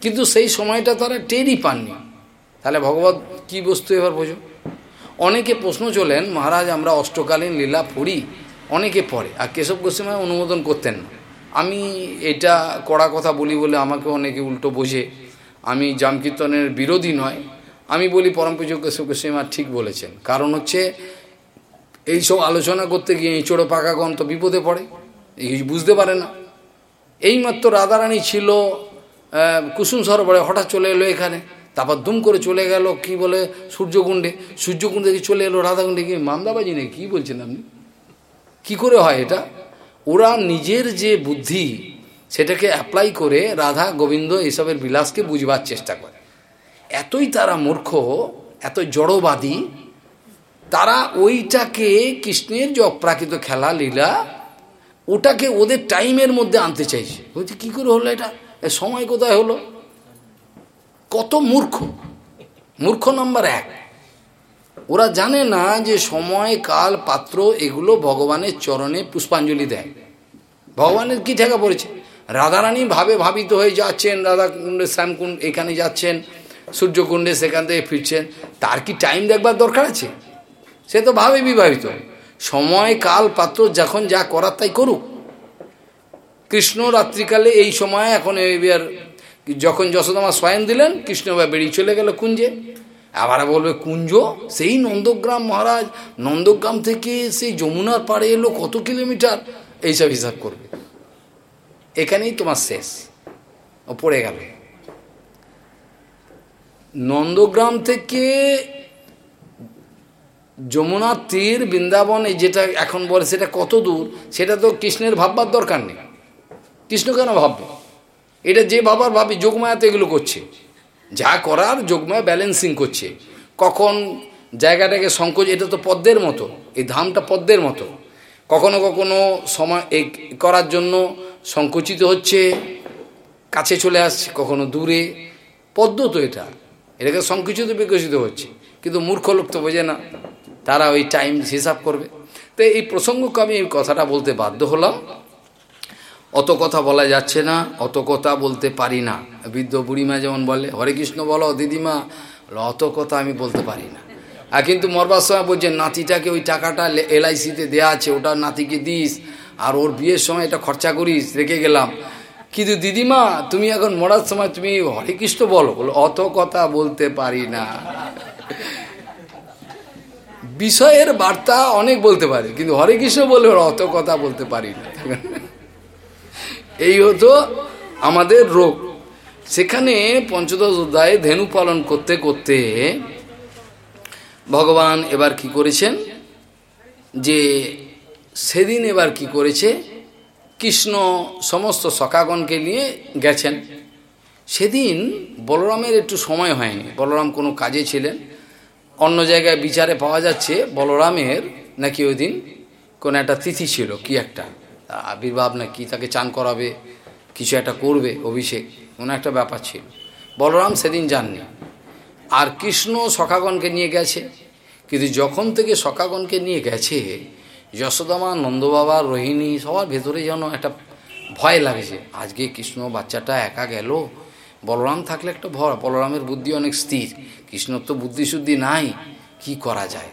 Speaker 1: কিন্তু সেই সময়টা তারা টেরই পাননি। তাহলে ভগবত কি বস্তু এবার বোঝো? অনেকে প্রশ্ন চলেন মহারাজ, আমরা অষ্টকালীন লীলা পড়ি, অনেকে পড়ে, আর কেশব গোস্বামী অনুমোদন করতেন না। আমি এটা কড়া কথা বলি বলে আমাকে অনেকে উল্টো বোঝে। আমি জামকীর্তনের বিরোধী নয়। আমি বলি পরম পুজো কেশব গোস্বামী ঠিক বলেছেন। কারণ হচ্ছে এইসব আলোচনা করতে গিয়ে চোড়ো পাকাগণ তো বিপদে পড়ে। এই বুঝতে পারে না। এইমাত্র রাধারানী ছিল কুসুম সরোবরে, হঠাৎ চলে এলো এখানে। তারপর দুম করে চলে গেল, কি বলে, সূর্যকুণ্ডে। সূর্যকুণ্ডে চলে এলো, রাধাকুণ্ডে কি মামদাবাজি নেই কী বলছেন আপনি? কি করে হয় এটা? ওরা নিজের যে বুদ্ধি, সেটাকে অ্যাপ্লাই করে রাধা গোবিন্দ এসবের বিলাসকে বুঝবার চেষ্টা করে। এতই তারা মূর্খ, এত জড়বাদী তারা ওইটাকে কৃষ্ণের যে অপ্রাকৃত খেলা, লীলা, ওটাকে ওদের টাইমের মধ্যে আনতে চাইছে। বলছি, কী করে হলো এটা? সময় কোথায় হলো? কত মূর্খ। মূর্খ নাম্বার এক। ওরা জানে না যে সময়, কাল, পাত্র এগুলো ভগবানের চরণে পুষ্পাঞ্জলি দেয়। ভগবানের কি ঠেকা পড়েছে? রাধারানী ভাবে ভাবিত হয়ে যাচ্ছেন, রাধাকুণ্ডে, শ্যামকুণ্ড এখানে যাচ্ছেন, সূর্যকুণ্ডে সেখান থেকে ফিরছেন। তার কি টাইম দেখবার দরকার আছে? সে তো ভাবে বিবাহিত। সময়, কাল, পাত্র যখন যা করার তাই করুক। কৃষ্ণ রাত্রিকালে এই সময় এখন এবার যখন যশোদামা স্বয়ং দিলেন, কৃষ্ণ বা বেরিয়ে চলে গেল কুঞ্জে। আবার বলবে, কুঞ্জ, সেই নন্দগ্রাম মহারাজ, নন্দগ্রাম থেকে সেই যমুনার পাড়ে এলো কত কিলোমিটার? এইসব হিসাব করবে। এখানেই তোমার শেষ। ও পড়ে গেল। নন্দগ্রাম থেকে যমুনার তীর বৃন্দাবন, এই যেটা এখন বলে সেটা কত দূর, সেটা তো কৃষ্ণের ভাববার দরকার নেই। কৃষ্ণ কেন ভাববে? এটা যে ভাবার ভাবি যোগমায়াতে এগুলো করছে। যা করার যোগমায়া ব্যালেন্সিং করছে। কখন জায়গাটাকে সংকোচ, এটা তো পদ্মের মতো, এই ধামটা পদ্মের মতো। কখনো কখনো সময় এই করার জন্য সংকুচিত হচ্ছে, কাছে চলে আসছে, কখনো দূরে। পদ্ম তো এটা, এটাকে সংকুচিত বিকশিত হচ্ছে। কিন্তু মূর্খ লোক তো বোঝে না। তারা ওই টাইম হিসাব করবে। তো এই প্রসঙ্গকে আমি এই কথাটা বলতে বাধ্য হলাম। অত কথা বলা যাচ্ছে না, অত কথা বলতে পারি না। বৃদ্ধ বুড়িমা যেমন বলে, হরে কৃষ্ণ বলো, দিদিমা। অত কথা আমি বলতে পারি না। আর কিন্তু মরবার সময় বলছে, নাতিটাকে ওই টাকাটা এলআইসিতে দেওয়া আছে, ওটা নাতিকে দিস। আর ওর বিয়ের সময় এটা খরচা করিস, রেখে গেলাম। কিন্তু দিদিমা, তুমি এখন মরার সময় তুমি হরে কৃষ্ণ বলো। বলো, অত কথা বলতে পারি না। বিষয়ের বার্তা অনেক বলতে পারে, কিন্তু হরে কৃষ্ণ বলে অত কথা বলতে পারি না। এই হতো আমাদের রোগ। সেখানে পঞ্চদশ অধ্যায়ে ধেনু পালন করতে করতে ভগবান এবার কি করেছেন? যে সেদিন এবার কি করেছে? কৃষ্ণ সমস্ত সখাগণকে নিয়ে গেছেন। সেদিন বলরামের একটু সময় হয়নি। বলরাম কোনো কাজে ছিলেন। অন্য জায়গায় বিচারে পাওয়া যাচ্ছে বলরামের নাকি ওই দিন কোনো একটা তিথি ছিল, কি একটা? আবির্ভাব না কি তাকে চান করাবে, কিছু একটা করবে অভিষেক, কোনো একটা ব্যাপার ছিল। বলরাম সেদিন যাননি। আর কৃষ্ণ সখাগণকে নিয়ে গেছে। কিন্তু যখন থেকে সখাগণকে নিয়ে গেছে, যশোদামা, নন্দবাবা, রোহিণী, সবার ভেতরে যেন একটা ভয় লাগছে। আজকে কৃষ্ণ বাচ্চাটা একা গেল বলরাম থাকলে একটা ভয় বলরামের বুদ্ধি অনেক স্থির। কৃষ্ণর তো বুদ্ধিশুদ্ধি নাই, কি করা যায়?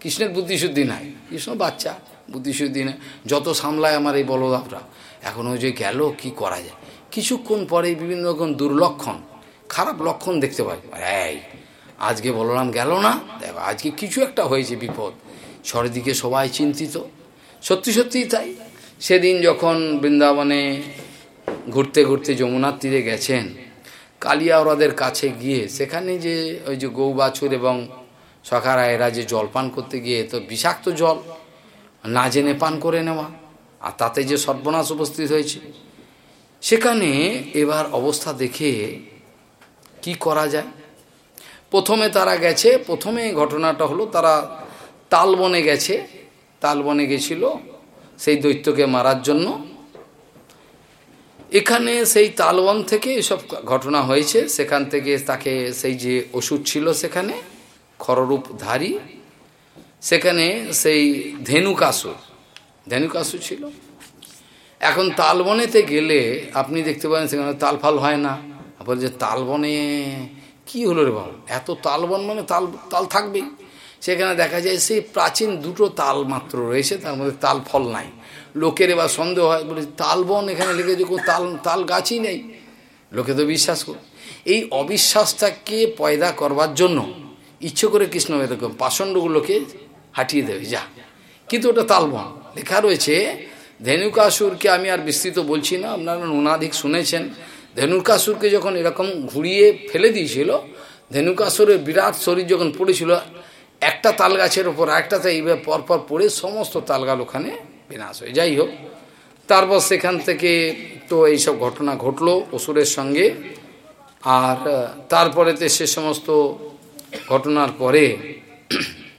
Speaker 1: কৃষ্ণের বুদ্ধিশুদ্ধি নাই, কৃষ্ণ বাচ্চা, বুদ্ধিশুদ্ধি নেই। যত সামলায় আমার এই বলদাবরা এখন ওই যে গেল, কি করা যায়? কিছুক্ষণ পরে বিভিন্ন রকম দুর্লক্ষণ, খারাপ লক্ষণ দেখতে পাই। এই, আজকে বলরাম গেল না? দেখো, আজকে কিছু একটা হয়েছে বিপদ। চারিদিকে সবাই চিন্তিত। সত্যি সত্যিই তাই। সেদিন যখন বৃন্দাবনে ঘুরতে ঘুরতে যমুনার তীরে গেছেন কালিয়া ওরাদের কাছে গিয়ে সেখানে যে ওই যে গৌ বাছুর এবং সখারা এরা যে জল পান করতে গিয়ে তো বিষাক্ত জল না জেনে পান করে নেওয়া আর তাতে যে সর্বনাশ উপস্থিত হয়েছে, সেখানে এবার অবস্থা দেখে কি করা যায়? প্রথমে তারা গেছে, প্রথমে ঘটনাটা হলো তারা তালবনে গেছে, তালবনে গেছিল সেই দৈত্যকে মারার জন্য। এখানে সেই তালবন থেকে এসব ঘটনা হয়েছে। সেখান থেকে তাকে সেই যে ওষুধ ছিল সেখানে, খররূপধারী, সেখানে সেই ধেনুকাসুর। ধেনুকাসুর ছিল। এখন তালবনেতে গেলে আপনি দেখতে পারেন সেখানে তালফাল হয় না। বল যে তালবনে কি হলো রে বাবা? এত তালবন মানে তাল তাল থাকবেই। সেখানে দেখা যায় সেই প্রাচীন দুটো তাল মাত্র রয়েছে, তার মধ্যে তাল ফল নাই। লোকের এবার সন্দেহ হয়, বলে তালবন এখানে লেগেছে কোনো তাল তাল গাছই নেই। লোকে তো বিশ্বাস করে। এই অবিশ্বাসটাকে পয়দা করবার জন্য ইচ্ছে করে কৃষ্ণ এরকম পাষণ্ডগুলোকে হাঁটিয়ে দেবে, যা। কিন্তু ওটা তালবন। লেখা রয়েছে, ধেনুকাসুরকে আমি আর বিস্তৃত বলছি না, আপনারা নুনাধিক শুনেছেন। ধেনুকাসুরকে যখন এরকম ঘুরিয়ে ফেলে দিয়েছিল, ধেনুকাসুরের বিরাট শরীর যখন পড়েছিল, একটা তাল গাছের ওপর একটাতে এইভাবে পরপর পড়ে সমস্ত তালগাল ওখানে বিনাশ হয়ে। যাই হোক, তারপর সেখান থেকে তো এইসব ঘটনা ঘটলো অসুরের সঙ্গে। আর তারপরেতে সে সমস্ত ঘটনার পরে